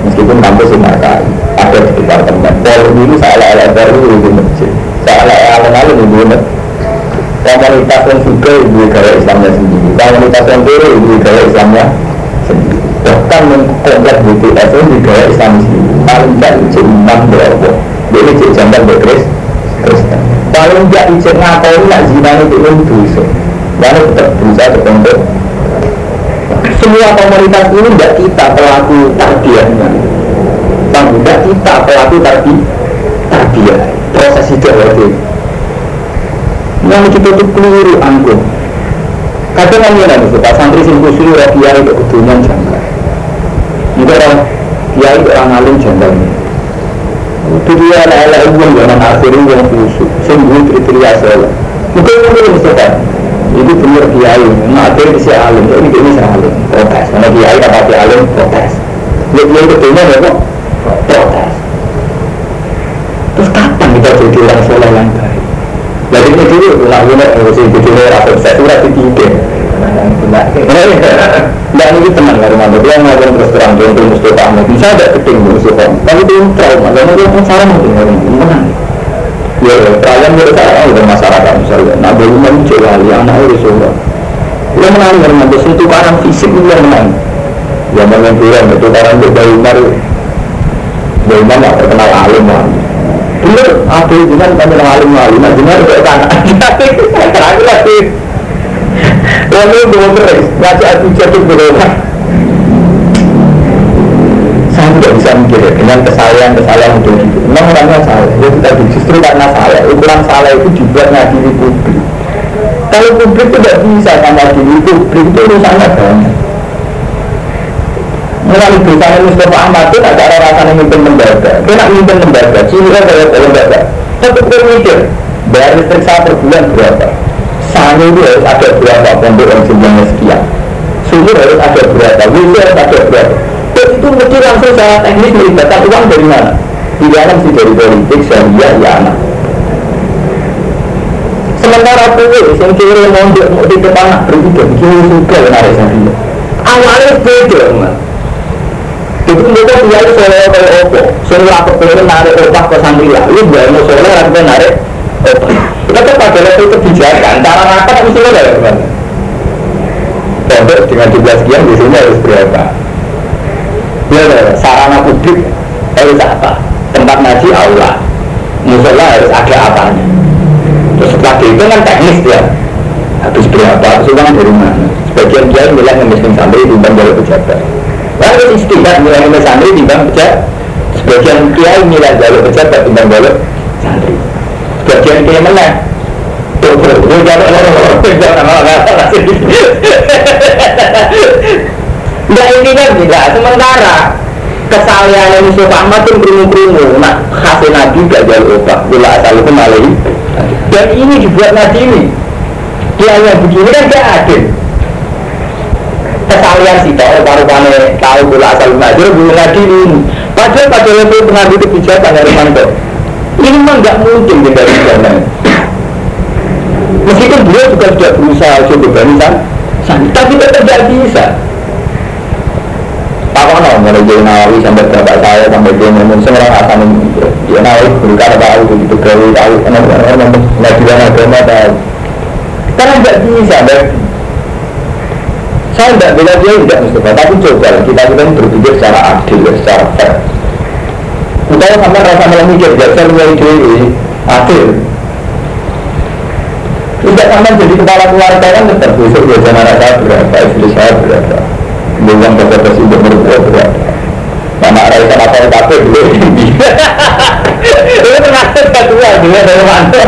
Meskipun kampus ini ada di departemen Pol ini salah ala baru di masjid. Salah ala lalu di masjid. Komunitas yang juga ibu gaya Islamnya sendiri. Komunitas yang kiri ibu gaya Islamnya sendiri. Bahkan mengkomplek BTS itu gaya Islam sendiri. Paling tidak izin imam berapa dia izin jamban berkris Kristen. Paling tidak izin ngapain nak zina itu itu lalu tetap berusaha terbentuk semua komunitas ini tidak kita pelaku takdirnya kita pelaku tadi. Tarbiyah proses itu berarti yang kita tuh keliru anggung kadang kan ya nabi pak santri sing kusuri rakyat itu kedunya jangka juga orang kiai orang alim jangka itu dia ala uang zaman akhir yang kusuk sing kriteria saya mungkin mungkin Mustafa itu benar kiai. Ngatir si alim. Jadi ini alim. Protes. Karena kiai dapat alim protes. Lihat kiai kedunya ya kok jadi ini dulu lagunya sih jadi orang saya surat tiga Nah ini teman dari mana dia ngomong terus terang contoh Mustafa bisa ada keting Mustafa tapi itu trauma dia pun salah mungkin menang ya menurut saya udah masyarakat misalnya nah belum muncul lagi anak itu semua dia menang dari mana itu tukaran fisik dia menang ya menang dia itu tukaran itu dari Umar nggak terkenal alim lah bener. Ada itu kan kami alim alim nah bener itu kan terakhir lagi. Lalu dua beres. Ngaji aku jatuh saya tidak bisa mikir dengan kesalahan-kesalahan untuk itu. Memang orangnya salah ya tadi justru karena salah ukuran salah itu dibuat ngadili publik. Kalau publik tidak bisa sama diri publik itu urusannya banyak Melalui bersama Mustafa Ahmad itu tak ada rasanya mimpin lembaga. Nak mimpin lembaga, ciri kayak kayak lembaga. Tapi gue mikir, bayar listrik saya per bulan berapa? Sangat itu harus ada berapa pondok yang jumlahnya sekian? Sumur harus ada berapa, wilayah harus ada berapa? Dan itu mesti langsung secara teknis melibatkan uang dari mana? Pilihan mesti dari politik, syariah, ya anak. Sementara kue, yang kiri mau di mau di depan anak berbeda, bikin suka menarik syariah Awalnya beda, mas itu mereka dia itu soleh kayak opo soleh apa pengen narik opak ke santri lah ini biar mau soleh apa narik opak kita pada level kebijakan cara rapat mesti soleh ya teman pondok dengan jumlah sekian biasanya harus berapa? Ya sarana publik harus apa? Tempat ngaji aula musola harus ada apanya? Terus setelah itu kan teknis ya. Habis berapa? Uang dari mana? Sebagian dia bilang yang miskin santri di jalur pejabat Lalu istilah nilai nilai santri timbang pejabat. Sebagian kiai nilai jalur pejabat timbang jalur santri. Sebagian kiai mana? Tuh, tuh, tuh, jalur Enggak ini kan tidak. Sementara kesalahan Yusuf Ahmad itu kerungu-kerungu. Nah, khasnya Nabi gak jalur obat. Bila asal itu malai. Dan ini dibuat Nabi ini. Dia yang begini kan gak adil kesalian sih tahu baru pane tahu gula asal belajar belum lagi ini padahal pada level pengambil kebijakan dari manto ini memang nggak mungkin dari sana meskipun beliau juga sudah berusaha coba barisan tapi tetap tidak bisa Pak Kono mulai jadi nawawi sampai bapak saya sampai dia ngomong semua asal dia nawawi berkata tahu begitu gawe tahu orang-orang nggak bilang agama tahu karena nggak bisa saya tidak bilang dia tidak Mustafa, tapi coba kita kita berpikir secara adil, secara fair. Kita sampai rasa malah mikir, saya punya ide adil. Tidak sama jadi kepala keluarga kan tetap besok biasa saya berapa, istri saya berapa, bukan bapak presiden berapa berapa. Mama Raisa apa yang kafe dulu Itu termasuk kedua dia dari mantor.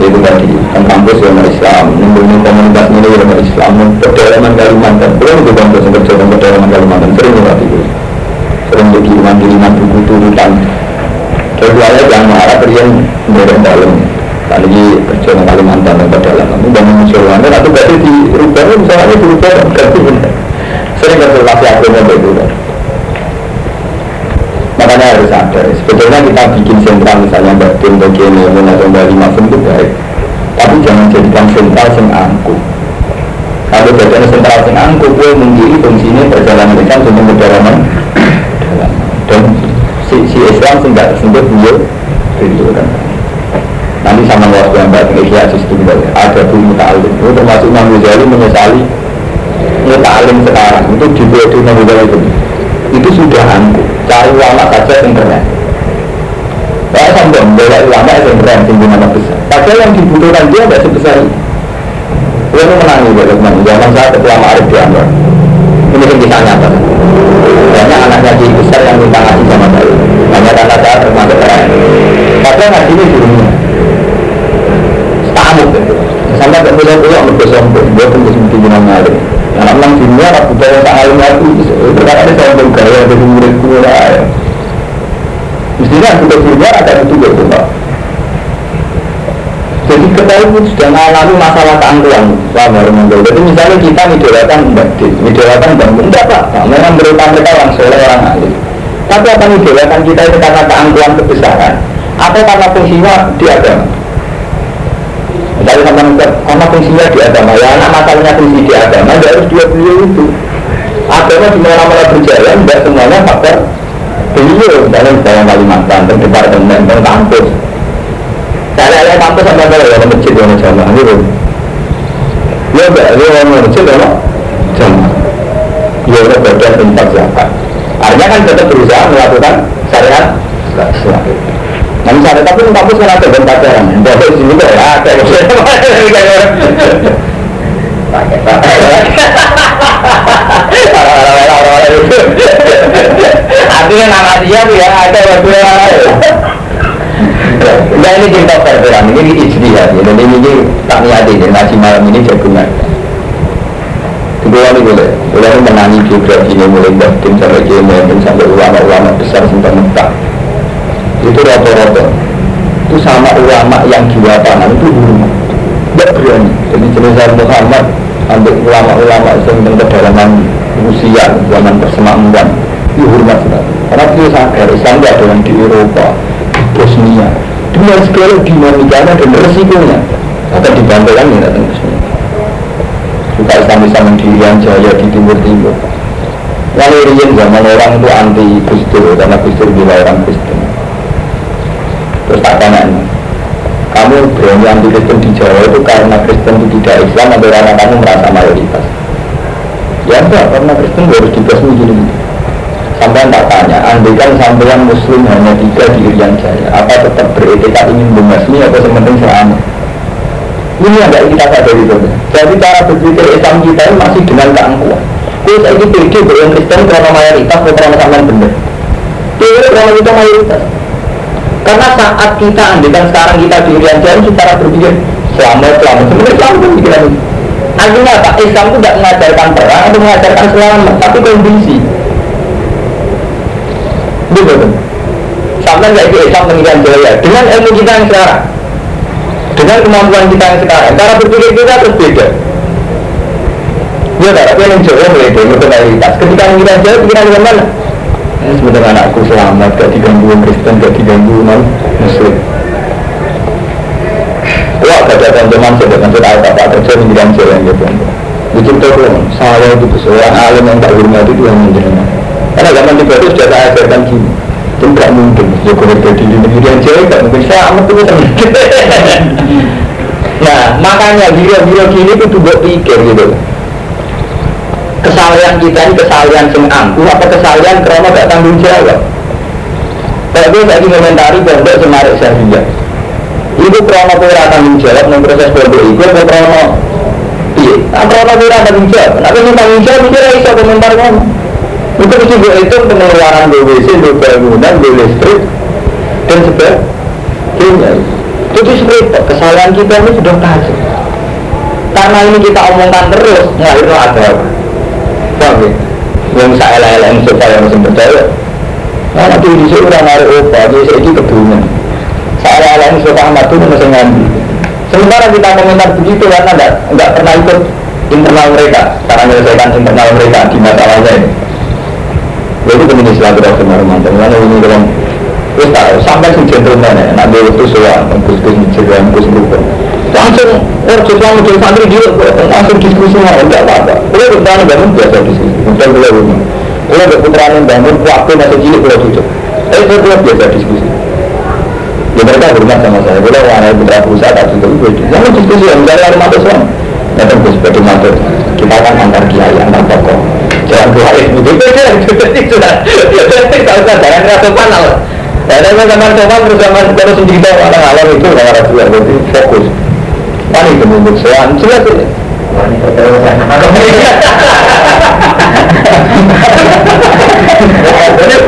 itu tadi kan kampus yang Islam nimbulnya komunitas ini yang Islam pedalaman Kalimantan. Belum itu kampus yang kerja pedalaman Kalimantan sering juga itu sering jadi kiriman kiriman buku turutan kecuali yang marah kalian dari dalam. Ini kerja Kalimantan dan pedalaman itu bangun musuhannya atau berarti di rubah misalnya di rubah sering konsultasi agama itu ada. Sebetulnya kita bikin sentral misalnya mbak tim bagian ilmu atau mbak lima itu baik. Tapi jangan jadikan sentral yang angkuh. Kalau jadikan sentral yang angkuh kue mengkiri fungsinya perjalanan lisan untuk perjalanan dan si, si Islam nggak tersebut beliau itu kan? Nanti sama waktu yang baik ikhya sistem ada bu muta'alim itu termasuk Imam Ghazali menyesali muta'alim sekarang. Itu di di Imam Ghazali itu itu sudah angkuh cari ulama saja keren saya sombong bahwa ulama yang keren tinggi nama besar padahal yang dibutuhkan dia tidak sebesar itu Gue menangi dari teman zaman saya ketua Arif di Anwar. Ini kan kisah nyata. Banyak anaknya di besar yang minta ngaji sama saya. Hanya karena saya termasuk orang. Padahal ngaji ini. Stamuk gitu. Sampai ke pulau-pulau untuk sombong. Gue pun bisa bikin nama. Yang namanya dunia, aku tahu tak alim aku. Itu kan ada sombong gaya dari murid-murid. Mestinya aku ke dunia ada itu Pak. Jadi ketahui sudah mengalami masalah keangkuhan selama Ramadan. Jadi misalnya kita idolakan Mbak Din, idolakan Mbak Pak, nah, memang mereka mereka orang soleh orang alim. Tapi apa idolakan kita itu karena keangkuhan kebesaran atau karena fungsinya di agama? Misalnya sama karena fungsinya di agama, ya anak masalahnya fungsi di agama, tidak harus dia beliau itu. Agama di mana-mana berjalan, tidak semuanya faktor beliau, dalam dalam Kalimantan, tentang departemen, tentang kampus, saya ada kampus sampai kalau ya masjid yang jamaah itu. Ya enggak, dia orang masjid apa? Jamaah. Ya udah bagian tempat zakat. Artinya kan tetap berusaha melakukan syariat Islam. Nah misalnya tapi kampus kan ada tempat pacaran. Jadi di sini ya ada. Pakai pakai. Artinya nama dia ya ada berdua. Nah ini cinta perberan, ini ijtihad ya. Dan ini tak niati ini, ngaji malam ini jagungan. Kedua ini boleh, boleh menangi biografi ini mulai batin sampai kiai sampai ulama-ulama besar sampai Mekah. Itu rata-rata itu sama ulama yang jiwa tanah itu hormat. Tidak berani. Jadi jenis Muhammad ambil ulama-ulama yang kedalaman usia zaman persemakmuran itu hormat sekali. Karena dia sadar Islam tidak ada yang di Eropa, Bosnia, dengan segala dinamikanya dan resikonya akan dibantaikan ya datang ke sini juga Islam bisa mendirian jaya di timur timur lalu rian zaman orang itu anti Gusdur karena Gusdur bila orang Kristen tanya kamu berani anti Kristen di Jawa itu karena Kristen itu tidak Islam atau karena kamu merasa mayoritas? Ya enggak karena Kristen harus dibasmi gini Sampai tak tanya, andaikan sampean muslim hanya tiga di Irian Jaya Apa tetap beretikat ingin membasmi atau sementing selama Ini agak kita sadari itu Jadi cara berpikir Islam kita ini masih dengan keangkuhan. Kau saya ini pede Kristen karena mayoritas atau karena sampean benar Dia karena kita mayoritas Karena saat kita andaikan sekarang kita di Irian Jaya Secara berpikir selamat, selamat Sebenarnya selamat itu pikiran ini Artinya apa? Islam itu tidak mengajarkan perang atau mengajarkan selamat Tapi kondisi Betul. Sampai nggak ikut Islam pengiran jaya dengan ilmu kita yang sekarang, dengan kemampuan kita yang sekarang, cara berpikir kita terus beda. Ya, tapi yang Jawa mulai dulu mayoritas. Ketika kita jauh, pikiran dengan mana? Sebenarnya anakku selamat, gak diganggu Kristen, gak diganggu non Muslim. Wah, gak ada teman-teman, saya dengan saya apa kerja menjadi jalan gitu. Itu tuh, saya itu seorang alim yang tak hormat itu yang karena zaman tiba itu sudah saya ajarkan gini Itu tidak mungkin Ya kalau jadi di negeri yang jauh tidak mungkin. Saya itu Nah makanya biro-biro gini itu buat pikir gitu Kesalahan kita ini kesalahan sing angkuh Apa kesalahan karena gak tanggung jawab? Kayak gue lagi komentari pondok semarik syariah Ibu krono kira tanggung jawab proses pondok itu Apa krono Iya, nah krono kira tanggung jawab. Nah kalau tanggung jawab Kira iso komentar ngomong itu mesti gue itu pengeluaran WC, gue bangunan, gue listrik. Dan sebagainya jadi seperti kesalahan kita ini sudah tajam. Karena ini kita omongkan terus itu ada paham ya. Yang saya yang supaya masih percaya nah nanti di sini udah narik opa jadi saya ini kebunan saya yang suka amat itu masih ngambil sementara kita komentar begitu karena enggak, enggak pernah ikut internal mereka. Cara menyelesaikan internal mereka di masalahnya ini jadi kemudian silaturahmi Romanto, mana ini dalam Terus tahu, sampai si gentleman ya, nanti itu soal, gus cerita, gus lupa. Langsung orang Islam udah santri dia langsung diskusi mau enggak apa-apa kalau bertanya bangun biasa diskusi bukan beliau rumah kalau berputraan bangun waktu masih cilik kalau cucuk eh saya biasa diskusi ya mereka hormat sama saya boleh warna putra itu beda jangan diskusi yang dari rumah Islam datang ke seperti mantu kita kan antar kiai antar tokoh jangan kiai itu beda jadi sudah jadi kalau usah jangan rasa panal Ya, zaman zaman terus zaman terus cerita orang alam itu orang Rasulullah berarti fokus. Wani itu menurut saya jelas ini. Terus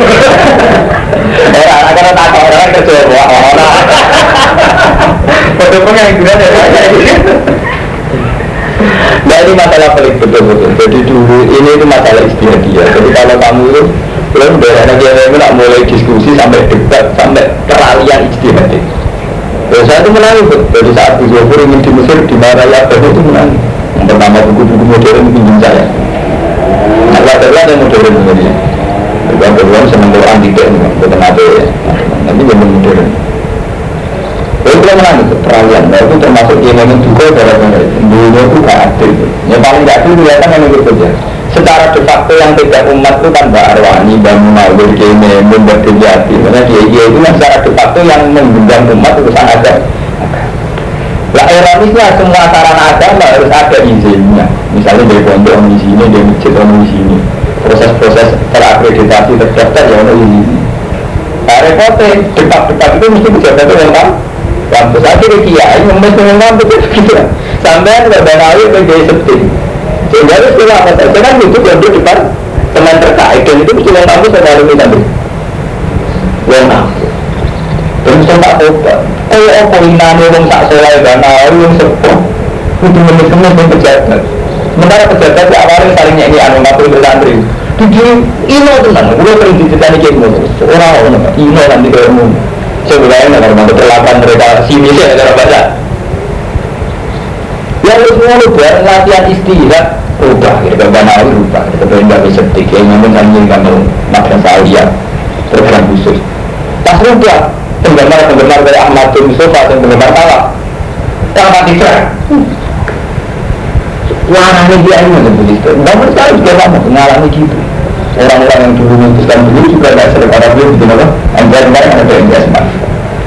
Orang akan tak tahu orang kerja buat orang. Betul yang gimana ya? Nah ini masalah pelik betul-betul. Jadi dulu ini itu masalah istiadat. Jadi kalau kamu itu belum dari anak yang nak mulai diskusi sampai debat sampai keralian ijtihad. Dan saya itu menangis Jadi saat di Zuhur ingin di Mesir di Maraya itu menangis. Yang pertama buku-buku modern pinjam saya. Nah, ada yang modern ini. Bukan berulang senang Quran tidak, bukan ada ya. Nanti zaman modern. Itu dia menangis peralihan. Nah itu termasuk yang memang juga gara-gara Dulu itu gak adil. Yang paling gak adil kelihatan yang itu saja. Secara de facto yang tidak umat itu kan Mbak Arwani, Mbak Munawir, Memun, Mbak Dijati. Maksudnya dia itu yang secara de facto yang mengundang umat urusan ada. Lah ironisnya semua sarana agama harus ada izinnya. Misalnya dari pondok di sini, dari masjid di sini proses-proses terakreditasi terdaftar ya ono ini. Nah repotnya depak-depak itu mesti pejabat itu tahu. Kampus akhirnya kiai mesti memang begitu gitu. Sampai ada banawi menjadi seperti sehingga itu setelah apa saja kan itu kalau depan teman terkait dan itu mesti yang kampus ada alumni tadi. Yang kampus. Terus saya tak tahu Kaya apa inane wong sak soleh banawi yang sepuh. Itu menemukan pejabat. Sementara pejabat ya awalnya saling ini anu ngatur bersantri. Dikirim ino tenan, gue sering diceritani kayak gitu. Orang orang ino nanti kayak mau. Sebenarnya nggak mau terlakukan mereka sini sih cara baca. Ya semua lu buat latihan istirahat. Rubah, kita ke banawi rubah, kita pengen nggak bisa tiga, namun angin kamu makan salia program khusus. Pas rubah, penggemar penggemar dari Ahmad bin Mustafa dan penggemar Talak, tak mati warnanya dia ini yang begitu namun saya juga sama mengalami gitu. Orang-orang yang dulu memutuskan dulu juga tidak sering pada beliau gitu apa? MPR kemarin ada investment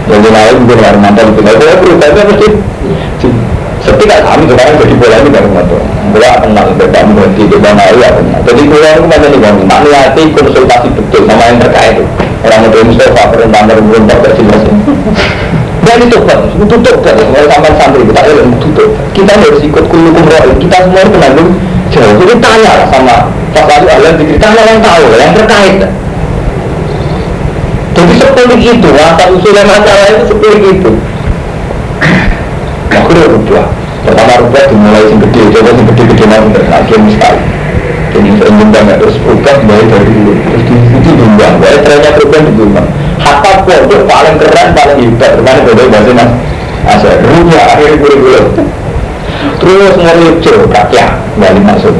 jadi lain juga mantel itu kalau perlu tapi mesti seperti kami kemarin jadi bola ini baru mantel bola kenal tidak mengerti tidak naik apa jadi bola itu macam ini bang makniati konsultasi betul sama yang terkait orang itu Mustafa perintah berumur tak jelas dan itu kan, tutup kan, kalau sampai santri kita ya tutup. Kita harus ikut kulukum roh, kita semua itu nanggung jauh. Jadi tanya sama Pak Wali Alam, tanya yang tahu, yang terkait. Jadi sepuluh itu, asal usulnya masalah itu sepuluh itu. Aku udah rubah. Pertama rubah dimulai yang gede, coba yang gede-gede nanti, lagi sekali. Jadi saya nyumbang terus rubah mulai dari dulu, terus di situ nyumbang, saya trennya rubah dinyumbang hatta pondok paling keren paling hebat. Kemarin pondok bahasa mas. Asal runya akhirnya gue gue terus ngelucu kakek balik masuk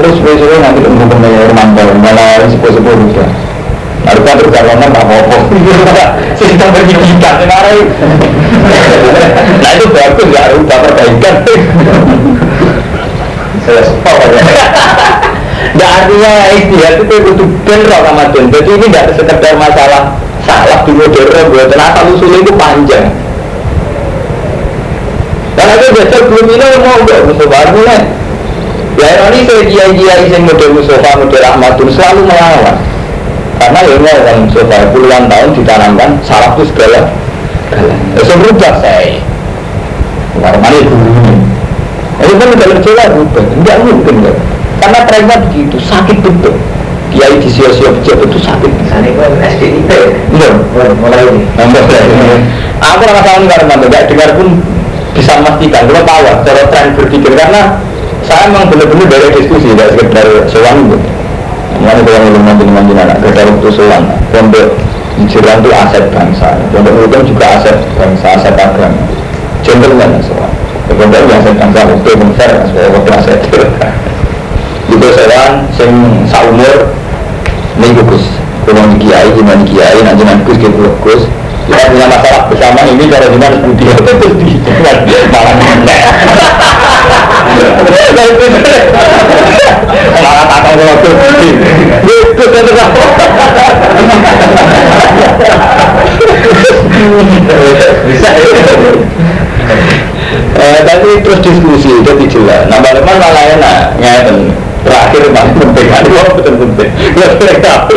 terus besoknya nanti untuk pembayar mantau malah sepuh-sepuh juga Lalu kan perjalanan tak apa-apa. Sistem penyidikan sekarang Nah itu bagus gak rubah perbaikan. Saya sepakat ya Nah artinya istihad itu butuh benrok Ramadan Jadi ini tidak sekedar masalah salah di modern buat asal usulnya itu panjang? Dan aku baca belum ini mau enggak Mustafa Armulan Ya ini saya kiai-kiai yang model Mustafa, model Ahmadun selalu melawan Karena ya ini orang Mustafa puluhan tahun ditanamkan salah itu segala Ya saya berubah saya Karena itu Itu kan dalam jalan berubah Enggak mungkin enggak karena trennya begitu, sakit betul. Kiai di sio-sio pejabat itu sakit. Sana itu SDIP. Belum, mulai ini. Aku nggak tahu karena tidak dengar pun bisa memastikan. Kalau tahu cara tren berpikir karena saya memang benar-benar dari diskusi tidak sekedar soal itu. Mana kalau belum nanti nanti anak sekedar waktu soal pondok Jiran itu aset bangsa, pondok itu juga aset bangsa, aset agama. Contohnya soal. Pondok aset bangsa, waktu bangsa, waktu aset itu sewan sing saumur nih gugus kurang kiai gimana kiai nanti nanti gus gitu gus kita punya masalah bersama ini kalau di mana budi itu terus di malah bisa eh, tapi terus diskusi itu jelas nambah teman malah enak. Ngeten terakhir paling penting kan itu betul penting nggak boleh tahu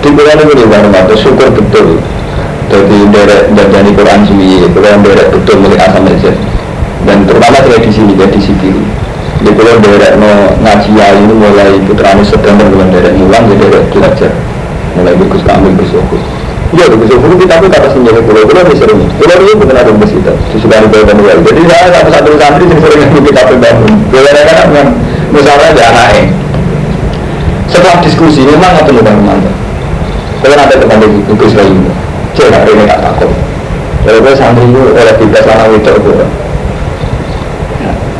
di bulan ini baru mata syukur betul jadi derek jadi Quran sih Quran derek betul milik asam aja dan terutama tradisi ini tradisi kiri di pulau derek no ngaji ini mulai putranya September bulan derek mulang jadi derek belajar mulai bagus kami bersyukur Iya, begitu dulu kita pun kata senjata pulau pulau ini sering. Ini bukan ada itu. Sesudah dua. Jadi saya satu satu santri yang sering ikut kita bangun. Boleh kan dengan misalnya ada. Setelah diskusi memang atau bukan mantap. Kalau ada teman di buku Islam ini, cek hari ini tak takut. Kalau gue santri itu oleh tiga selama itu gue.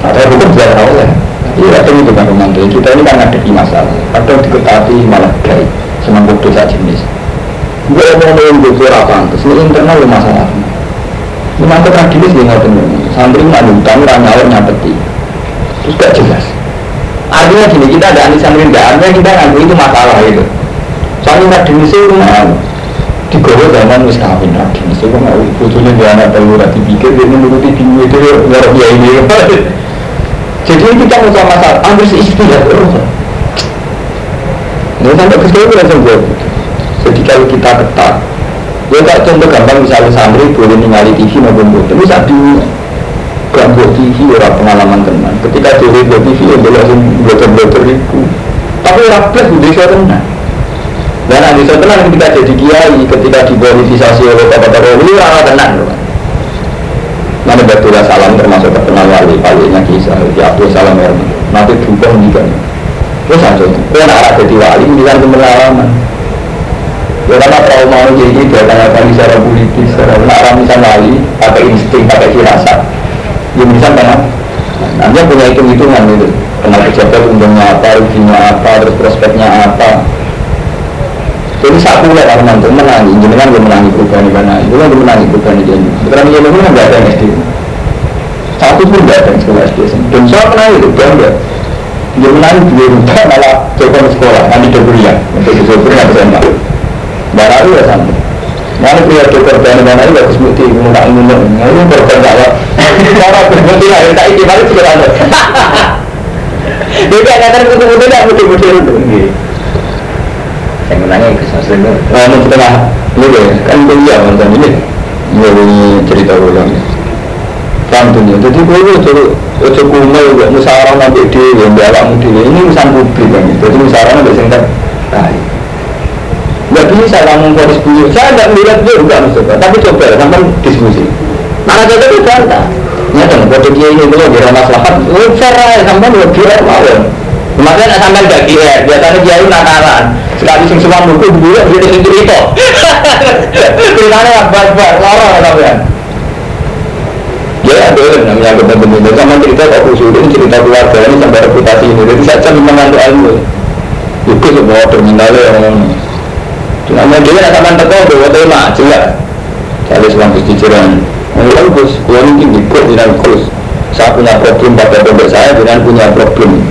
Ada hukum tidak tahu ya. Iya, itu bukan mantap. Kita ini kan ada di masalah. Kadang diketahui malah gay, senang dosa jenis. Gue mau ngomong gue apa pantas, ini internal lu masalah. Ini mantap radilis dia nggak bener. Santri nggak utang, nggak nyawar nyapeti. Terus gak jelas. Artinya gini, kita ada anis santri nggak, artinya kita nganggu itu masalah itu. Soalnya radilis itu mau di gowo zaman wis kawin radilis itu mau bujulnya dia anak baru rati pikir dia menuruti tinggi itu nggak dia ini. Jadi kita mau sama masalah, ambil seistilah. Ini sampai ke sini langsung gue. Jadi kalau kita ketat, ya tak contoh gampang misalnya santri boleh ningali TV maupun buat, tapi saat di gak buat TV orang pengalaman teman. Ketika dia buat TV ya dia langsung bloter-bloter itu. Tapi rapat di desa tenang. Dan di desa tenang ketika jadi kiai, ketika dipolitisasi oleh tokoh-tokoh ini orang tenang. Mana betul salam termasuk terkenal wali, walinya kisah, ya Salam Herman. Nanti juga. Terus aja, kau nak jadi wali, bilang pengalaman. Ya karena trauma ini dia tanyakan secara politis, secara nak misalnya wali, pakai insting, pakai firasat. Ya misal kan, nanti punya hitung-hitungan itu. Kenal pejabat untungnya apa, ruginya apa, terus prospeknya apa. Jadi satu lah kalau nanti menangi, jenengan gue menangi perubahan di mana, itu kan gue menangi perubahan di jadi. Sekarang ini kan nggak ada yang SD. Satu pun nggak ada yang sekolah SD. Dan saya kenal itu bangga. Dia menangi dua juta malah coba sekolah, nanti dia kuliah, untuk bisa kuliah bersama. Baru ya sampai. Mana punya dokter dan mana ini bagus mesti minta minum. Ini dokter jawab. Cara berhenti lah, tak ini balik juga ada. Dia kayak kata ketemu dia tidak mesti-mesti itu. Saya menanya ke sastra itu. Nah, mau kita lah. Ini deh, kan kuliah mantan ini. Ini ini cerita ulang. Pantunnya, jadi gue itu ojo kumel, gak musyawarah nanti dia, yang dialami dia. Ini urusan publik kan. Jadi musyawarah nanti singkat. Gak bisa kamu fokus beliau. Saya tidak melihat dia juga Mustafa, tapi coba sampai diskusi. Mana saja itu bantah. Ya kan, kode dia ini dulu di maslahat. Oh, fair aja sampai dua kira mau. Makanya sampai gak kira, biasanya dia itu nakalan. Sekali sing semua buku dulu dia sing cerita. Ceritanya apa-apa, lorong sampean. Ya ada namanya benar-benar sama cerita kok usulin cerita keluarga ini sampai reputasi ini. Jadi saya cuma mengantuk ilmu. Itu semua terminalnya yang Cuma dia nak sampai teko bawa tema jelas. Selang di jiran, mulai bos, kau mungkin ikut dengan kurs. Saya punya problem pada dompet saya, dengan punya problem.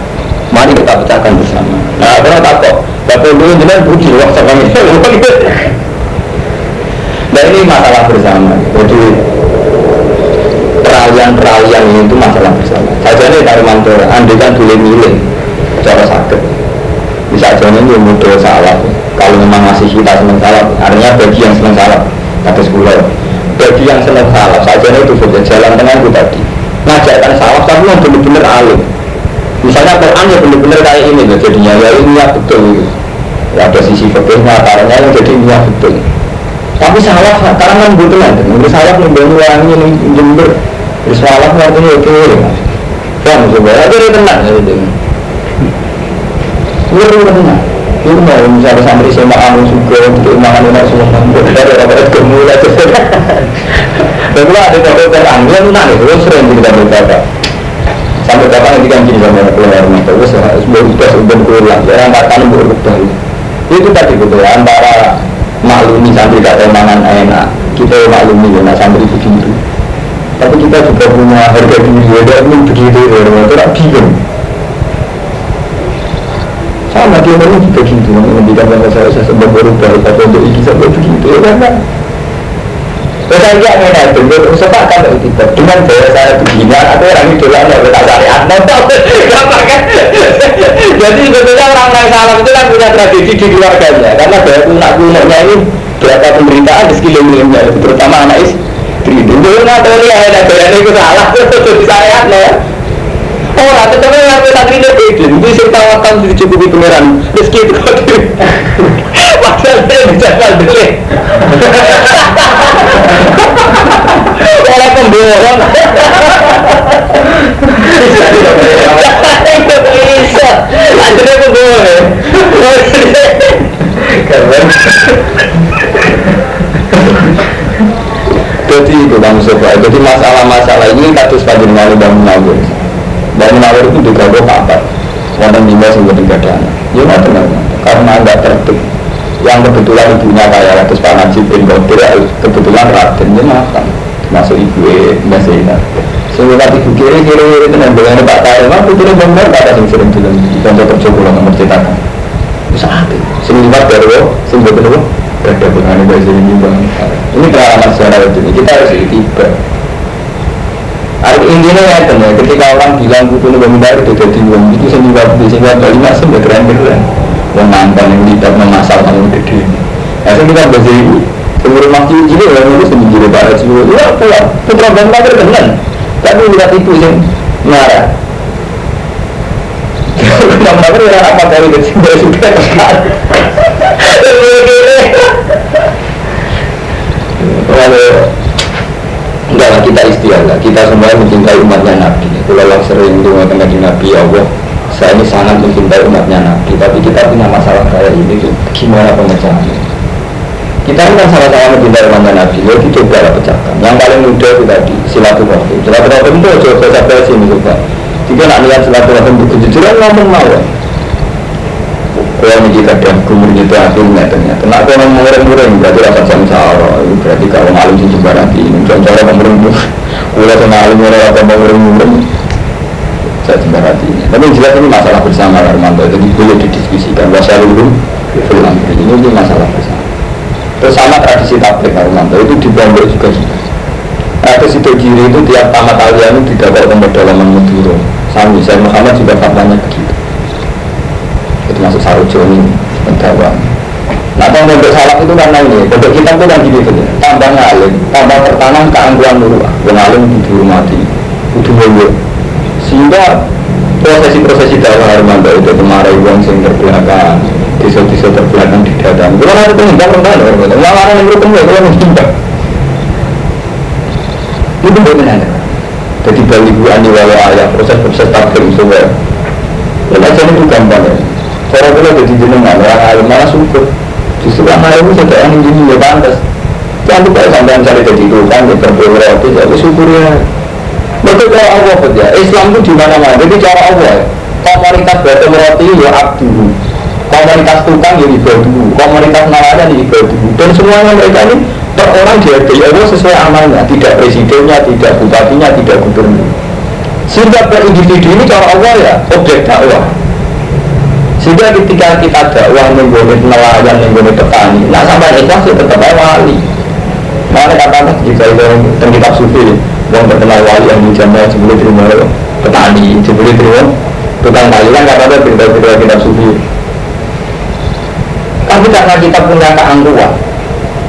Mari kita pecahkan bersama. Nah, karena tak kok, bapak dulu dengan budi waktu kami. Nah ini masalah bersama. Jadi peralihan-peralihan itu masalah bersama. Saja nih dari mantor, anda kan boleh milih cara sakit. Bisa jadi ini mudah salah kalau memang masih kita senang salaf artinya bagi yang senang salaf kata sekolah bagi yang senang salaf saja itu jalan itu tadi ngajarkan salaf tapi yang benar-benar alim misalnya Quran ya benar-benar kayak ini loh jadinya ya ini ya betul. Gitu. ya ada sisi fakirnya karena yang jadi niat betul. Tapi salah karena kan butuh nanti ini salah membangun wangi ini jember. Salah artinya oke. Kan coba aja dia tenang ya itu Lu tenang. Itu mau misalnya santri sama anu juga untuk imangan umat semua mampu. Dari orang gemula dan kalau ada kata terang dia tuh nangis terus sering kita berkata sampai kapan nanti kan gini sama keluar mata terus sudah sudah sudah pulang. Ya yang katakan berubah itu. Tadi gitu antara maklumi santri kata mangan enak kita maklumi ya nah santri begitu tapi kita juga punya harga diri ya dan begitu ya itu bingung. Sama dia mau juga gitu bahwa saya saya sebab berubah tapi untuk ini sampai begitu ya kan saya tidak mengenai bentuk sepakat itu dengan gaya saya begini atau orang lah yang kita syariat gampang kan? Jadi sebetulnya orang-orang salam itu kan punya tradisi di keluarganya. Karena gaya punak punaknya ini berapa pemberitaan di sekelilingnya terutama anak istri itu nggak tahu ya ada gaya itu salah. Itu syariat Orang tetapi yang kita tidak beda. Itu sih tawakal dicukupi pangeran. Rezeki itu Padahal dia. Keren. Jadi itu Bang. Jadi masalah-masalah ini kasus pada malu bangun nawur. Dan nawar itu gue kabar Wonten lima sehingga tiga dana Ya Karena nggak tertib Yang kebetulan ibunya kayak Ratus Panajib bin Qadir Kebetulan Raden dia makan Masuk ibu Mbak Zainab Sehingga ibu kiri kiri kiri tenang Dengan Pak Tayo Mah putrinya benar kata sing sering Di kantor kerja pulang nomor cetakan Bisa hati Sing libat dari Sing betul Gak ada sini Ini pengalaman sejarah itu Kita harus tiba Arti intinya ya ketika orang bilang ini dari itu jadi uang itu sehingga di sehingga bali masuk keren keren. Yang mantan yang tidak memasal kamu gede. Nah saya kita bahasa ibu, seluruh rumah cium jadi orang itu sendiri jadi para cium. Ya pulang, putra bangsa terkenal. Tapi lihat itu yang marah. Nama-nama ya apa kali kecil dari kesal. Kalau enggak kita istiadah kita semua mencintai umatnya Nabi kalau yang sering di Nabi ya Allah saya ini sangat mencintai umatnya Nabi tapi kita punya masalah kayak ini tuh gimana pemecahannya kita kan sama-sama mencintai umatnya Nabi ya coba lah pecahkan. Yang paling mudah itu tadi silaturahmi. Silaturahmi itu coba sampai sini juga jika nak lihat silaturahmi itu kejujuran ngomong mawon kalau ini kadang kumur gitu aku ternyata. Nak kalau mau mureng-mureng berarti rasa samsara berarti kalau ngalim sih coba nanti ini samsara mureng kalau sama alim orang mau mureng-mureng saya nanti ini. Tapi jelas ini masalah bersama Armando. Jadi boleh didiskusikan. Wasalulum film ini ini masalah bersama. Terus sama tradisi tablik Armando. Itu di Bombay juga sudah. Ada situ kiri itu tiap tamat kalian itu tidak ada dalam Maduro. Sami saya Muhammad juga faktanya begitu itu masuk sarut joni pendakwaan nah kalau untuk salaf itu karena ini untuk kita itu kan gitu tambah ngalim tambah tertanam keangguan dulu ngalim dihormati itu dulu sehingga prosesi-prosesi dakwah Armando itu kemarin uang sing terbelakang tisu-tisu terbelakang di dalam itu kan ada pengimbang orang lain orang lain yang ya kalau mengimbang itu bagaimana jadi bagi bu ani walau ayah proses-proses takdir semua ya jadi itu gampang ya Cara kita jadi jenengan, orang alim malah syukur. Justru orang alim itu sedang ini ya pantas. Jangan lupa sampai mencari jadi kan ya itu, jadi syukurnya. Betul kalau Allah ya, Islam itu di mana-mana. Jadi cara Allah, komunitas batu roti ya abdu, komunitas tukang ya ibadu, komunitas nelayan ya ibadu, dan semuanya mereka ini per orang dihargai. Allah sesuai amalnya, tidak presidennya, tidak bupatinya, tidak gubernur. Sehingga per individu ini cara Allah ya objek dakwah. Sehingga ketika kita dakwah menggone nelayan, menggone petani, nah sampai ikhlas itu tetap wali. Mana kata jika itu tentang kitab sufi, yang terkenal wali yang dijamah sebelum terima petani, sebelum terima tukang kayu. Kan kata ada pindah-pindah kitab sufi. Tapi karena kita punya keangkuhan,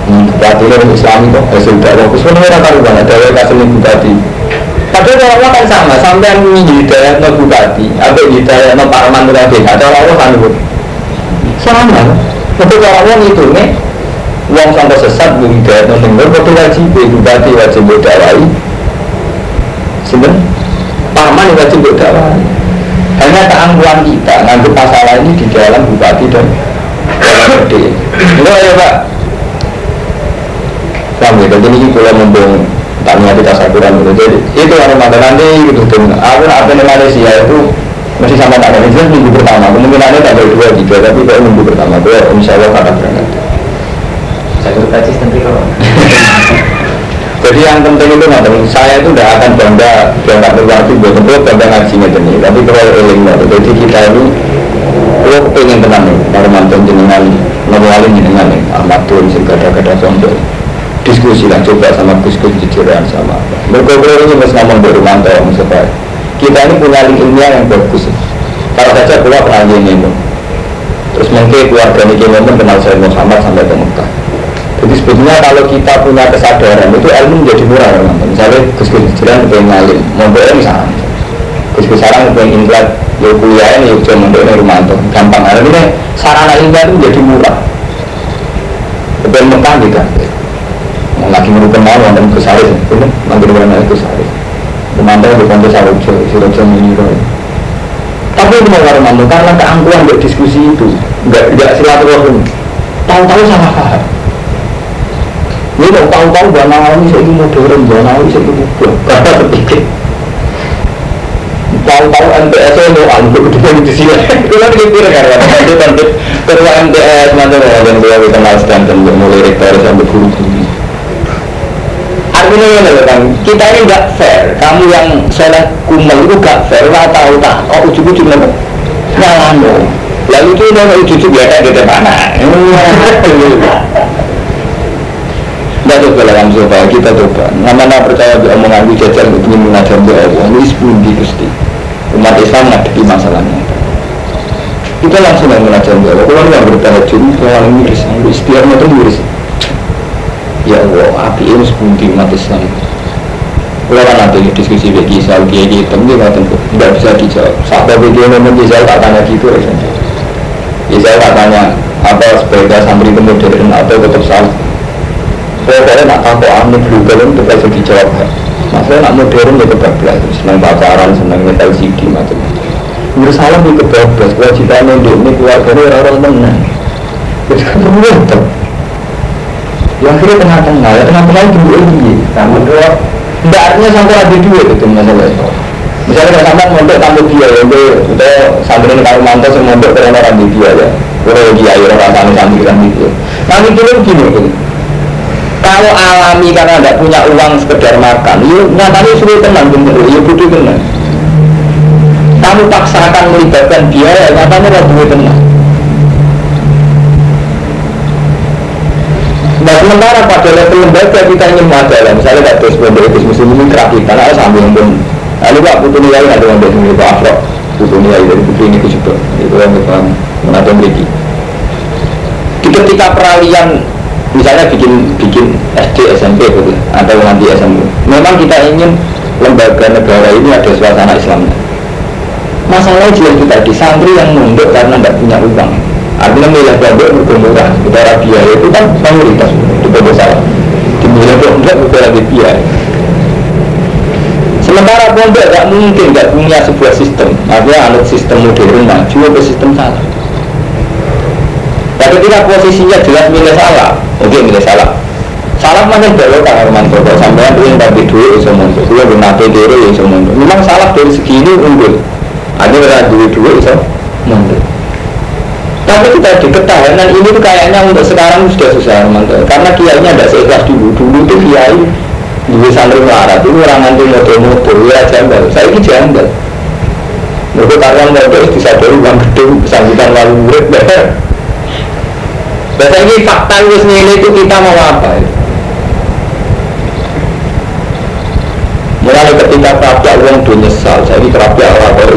hmm, bupati ini Islam itu hasil dakwah, sebenarnya karuan ada kasih bupati, Padahal Allah kan sama, sampai yang hidayah no bupati, atau hidayah no parman itu lagi, ada Allah kan itu. sama. Untuk orang itu nih uang sampai sesat hidayat nonton betul wajib bupati wajib berdawai sebenarnya paman wajib berdawai hanya keangkuhan kita nganggep masalah ini di dalam bupati dan gede enggak ya pak. Paham ya, jadi ini kalau membong tanya kita sakuran gitu jadi itu orang mata nanti gitu. Aku apa di Malaysia itu masih sama tak ada. Jelas minggu pertama kemungkinannya tanggal dua tiga tapi kalau minggu pertama itu insya Allah akan berangkat. Saya kaji nanti kalau jadi yang penting itu nanti saya itu tidak akan bangga berangkat ke luar buat itu bangga ngaji ini tapi kalau eling jadi kita ini kalau pengen tenang nih para mantan jenengan nabi jenengan nih Ahmad Tun sing gada-gada sombong diskusi lah coba sama Gus Gus jujuran sama mereka ini mas ngomong dari mantau supaya kita ini punya ilmiah yang bagus kalau saja keluar pernah ini terus mungkin keluarga ini kenal saya Muhammad sampai ke Mekah jadi sebetulnya kalau kita punya kesadaran itu ilmu menjadi murah teman misalnya Gus Gus jujuran pengen ngalim mondok ini sana Gus Gus sarang pengen intelek ya kuliah ini ya ini Rumanto gampang. Karena ini sarana ilmiah itu menjadi murah. Kemudian Mekah juga. Lagi merupakan mau wonten Gus Haris. Itu manggil warna Gus Haris. Pemantau di Pondok Sarojo Sarojo ini tapi itu mau mantu karena keangkuhan buat diskusi itu nggak nggak silaturahim. Tahu-tahu sama paham ini mau tahu-tahu bahwa nawawi saya ini modern bahwa nawawi saya ini goblok karena terpikir tahu-tahu MTS saya mau anggur di di sini itu kan pikir karena itu kan ketua MTS nanti mau dan beliau kenal stand mulai rektor sampai guru-guru Artinya ini kan, kita ini nggak fair. Kamu yang soleh kumel itu nggak fair. Wah tahu tak? Oh ujuk-ujuk nih. Ngalano. Lalu itu nono ujuk-ujuk ya kayak gitu Tidak coba lah kamu coba, kita coba. Nama-nama percaya bahwa omongan gue jajar ingin mengajar doa Allah. Ini sepundi gusti. Umat Islam ngadepi masalahnya. Kita langsung yang mengajar doa Allah. Kalau nggak bertahajud, kalau miris, istiarnya itu miris ya Allah api ini sebuti umat Islam kalau kan nanti diskusi bagi Isal dia gitu dia tidak bisa dijawab sampai begini memang Isal tak tanya gitu Isal tak tanya apa sebagai santri itu modern atau tetap salah pokoknya nak tahu anu global itu bisa dijawab masalah nak modern ya kebablas senang pacaran senang metal CD macam-macam. Menurut salah itu kebablas kewajibannya ini keluarganya orang menang. Jadi kan yang akhirnya tengah-tengah ya tengah-tengah itu dua ini. Kamu dua tidak artinya sampai ada dua itu masalah itu misalnya kalau sampai mondok tambah dia ya itu kita santri ini kalau mantau semua mondok karena orang di dia ya. Kalau dia ya orang santri santri kan gitu. Nanti dulu begini begini kalau alami karena tidak punya uang sekedar makan yuk nyatanya suruh tenang bener. Yuk butuh tenang. Kamu paksakan melibatkan biaya nyatanya tidak butuh tenang. Nah sementara pada level lembaga kita ingin majalah, misalnya tidak terus pondok itu muslim ini kerakitan, ada sambil pun. Lalu pak putu nilai ada pondok ini pak Afro, putu nilai dari putri ini juga, itu yang kita mengatur mereka. Ketika peralihan misalnya bikin bikin SD SMP gitu atau nanti SMP, memang kita ingin lembaga negara ini ada suasana Islamnya. Masalahnya juga kita di santri yang mundur karena tidak punya uang Artinya milih pondok bermurah, sementara biaya itu kan mayoritas di pondok salah. Di milih pondok lagi biaya. Sementara pondok tidak mungkin tidak punya sebuah sistem, artinya anut sistem modern maju atau sistem salah. Ketika posisinya jelas milih salah, oke milih salah. Salah mana belok kan Arman Koko sampai yang tapi dua bisa mundur, dua bernate diri bisa mundur. Memang salah dari segi ini unggul, ada yang dua dua bisa mundur. Tapi kita di ketahanan ini tuh kayaknya untuk sekarang sudah susah teman Karena kiainya ada seikhlas dulu. Dulu tuh kiai di santri melarat itu orang nanti motor-motor, ya jambal. Saya ini jambal. Mereka karyawan motor disadari uang gede sambutan lalu murid. Bahasa ini fakta ini itu kita mau apa ya? Mulai ketika kerapia uang tuh nyesal, saya ini kerapia orang baru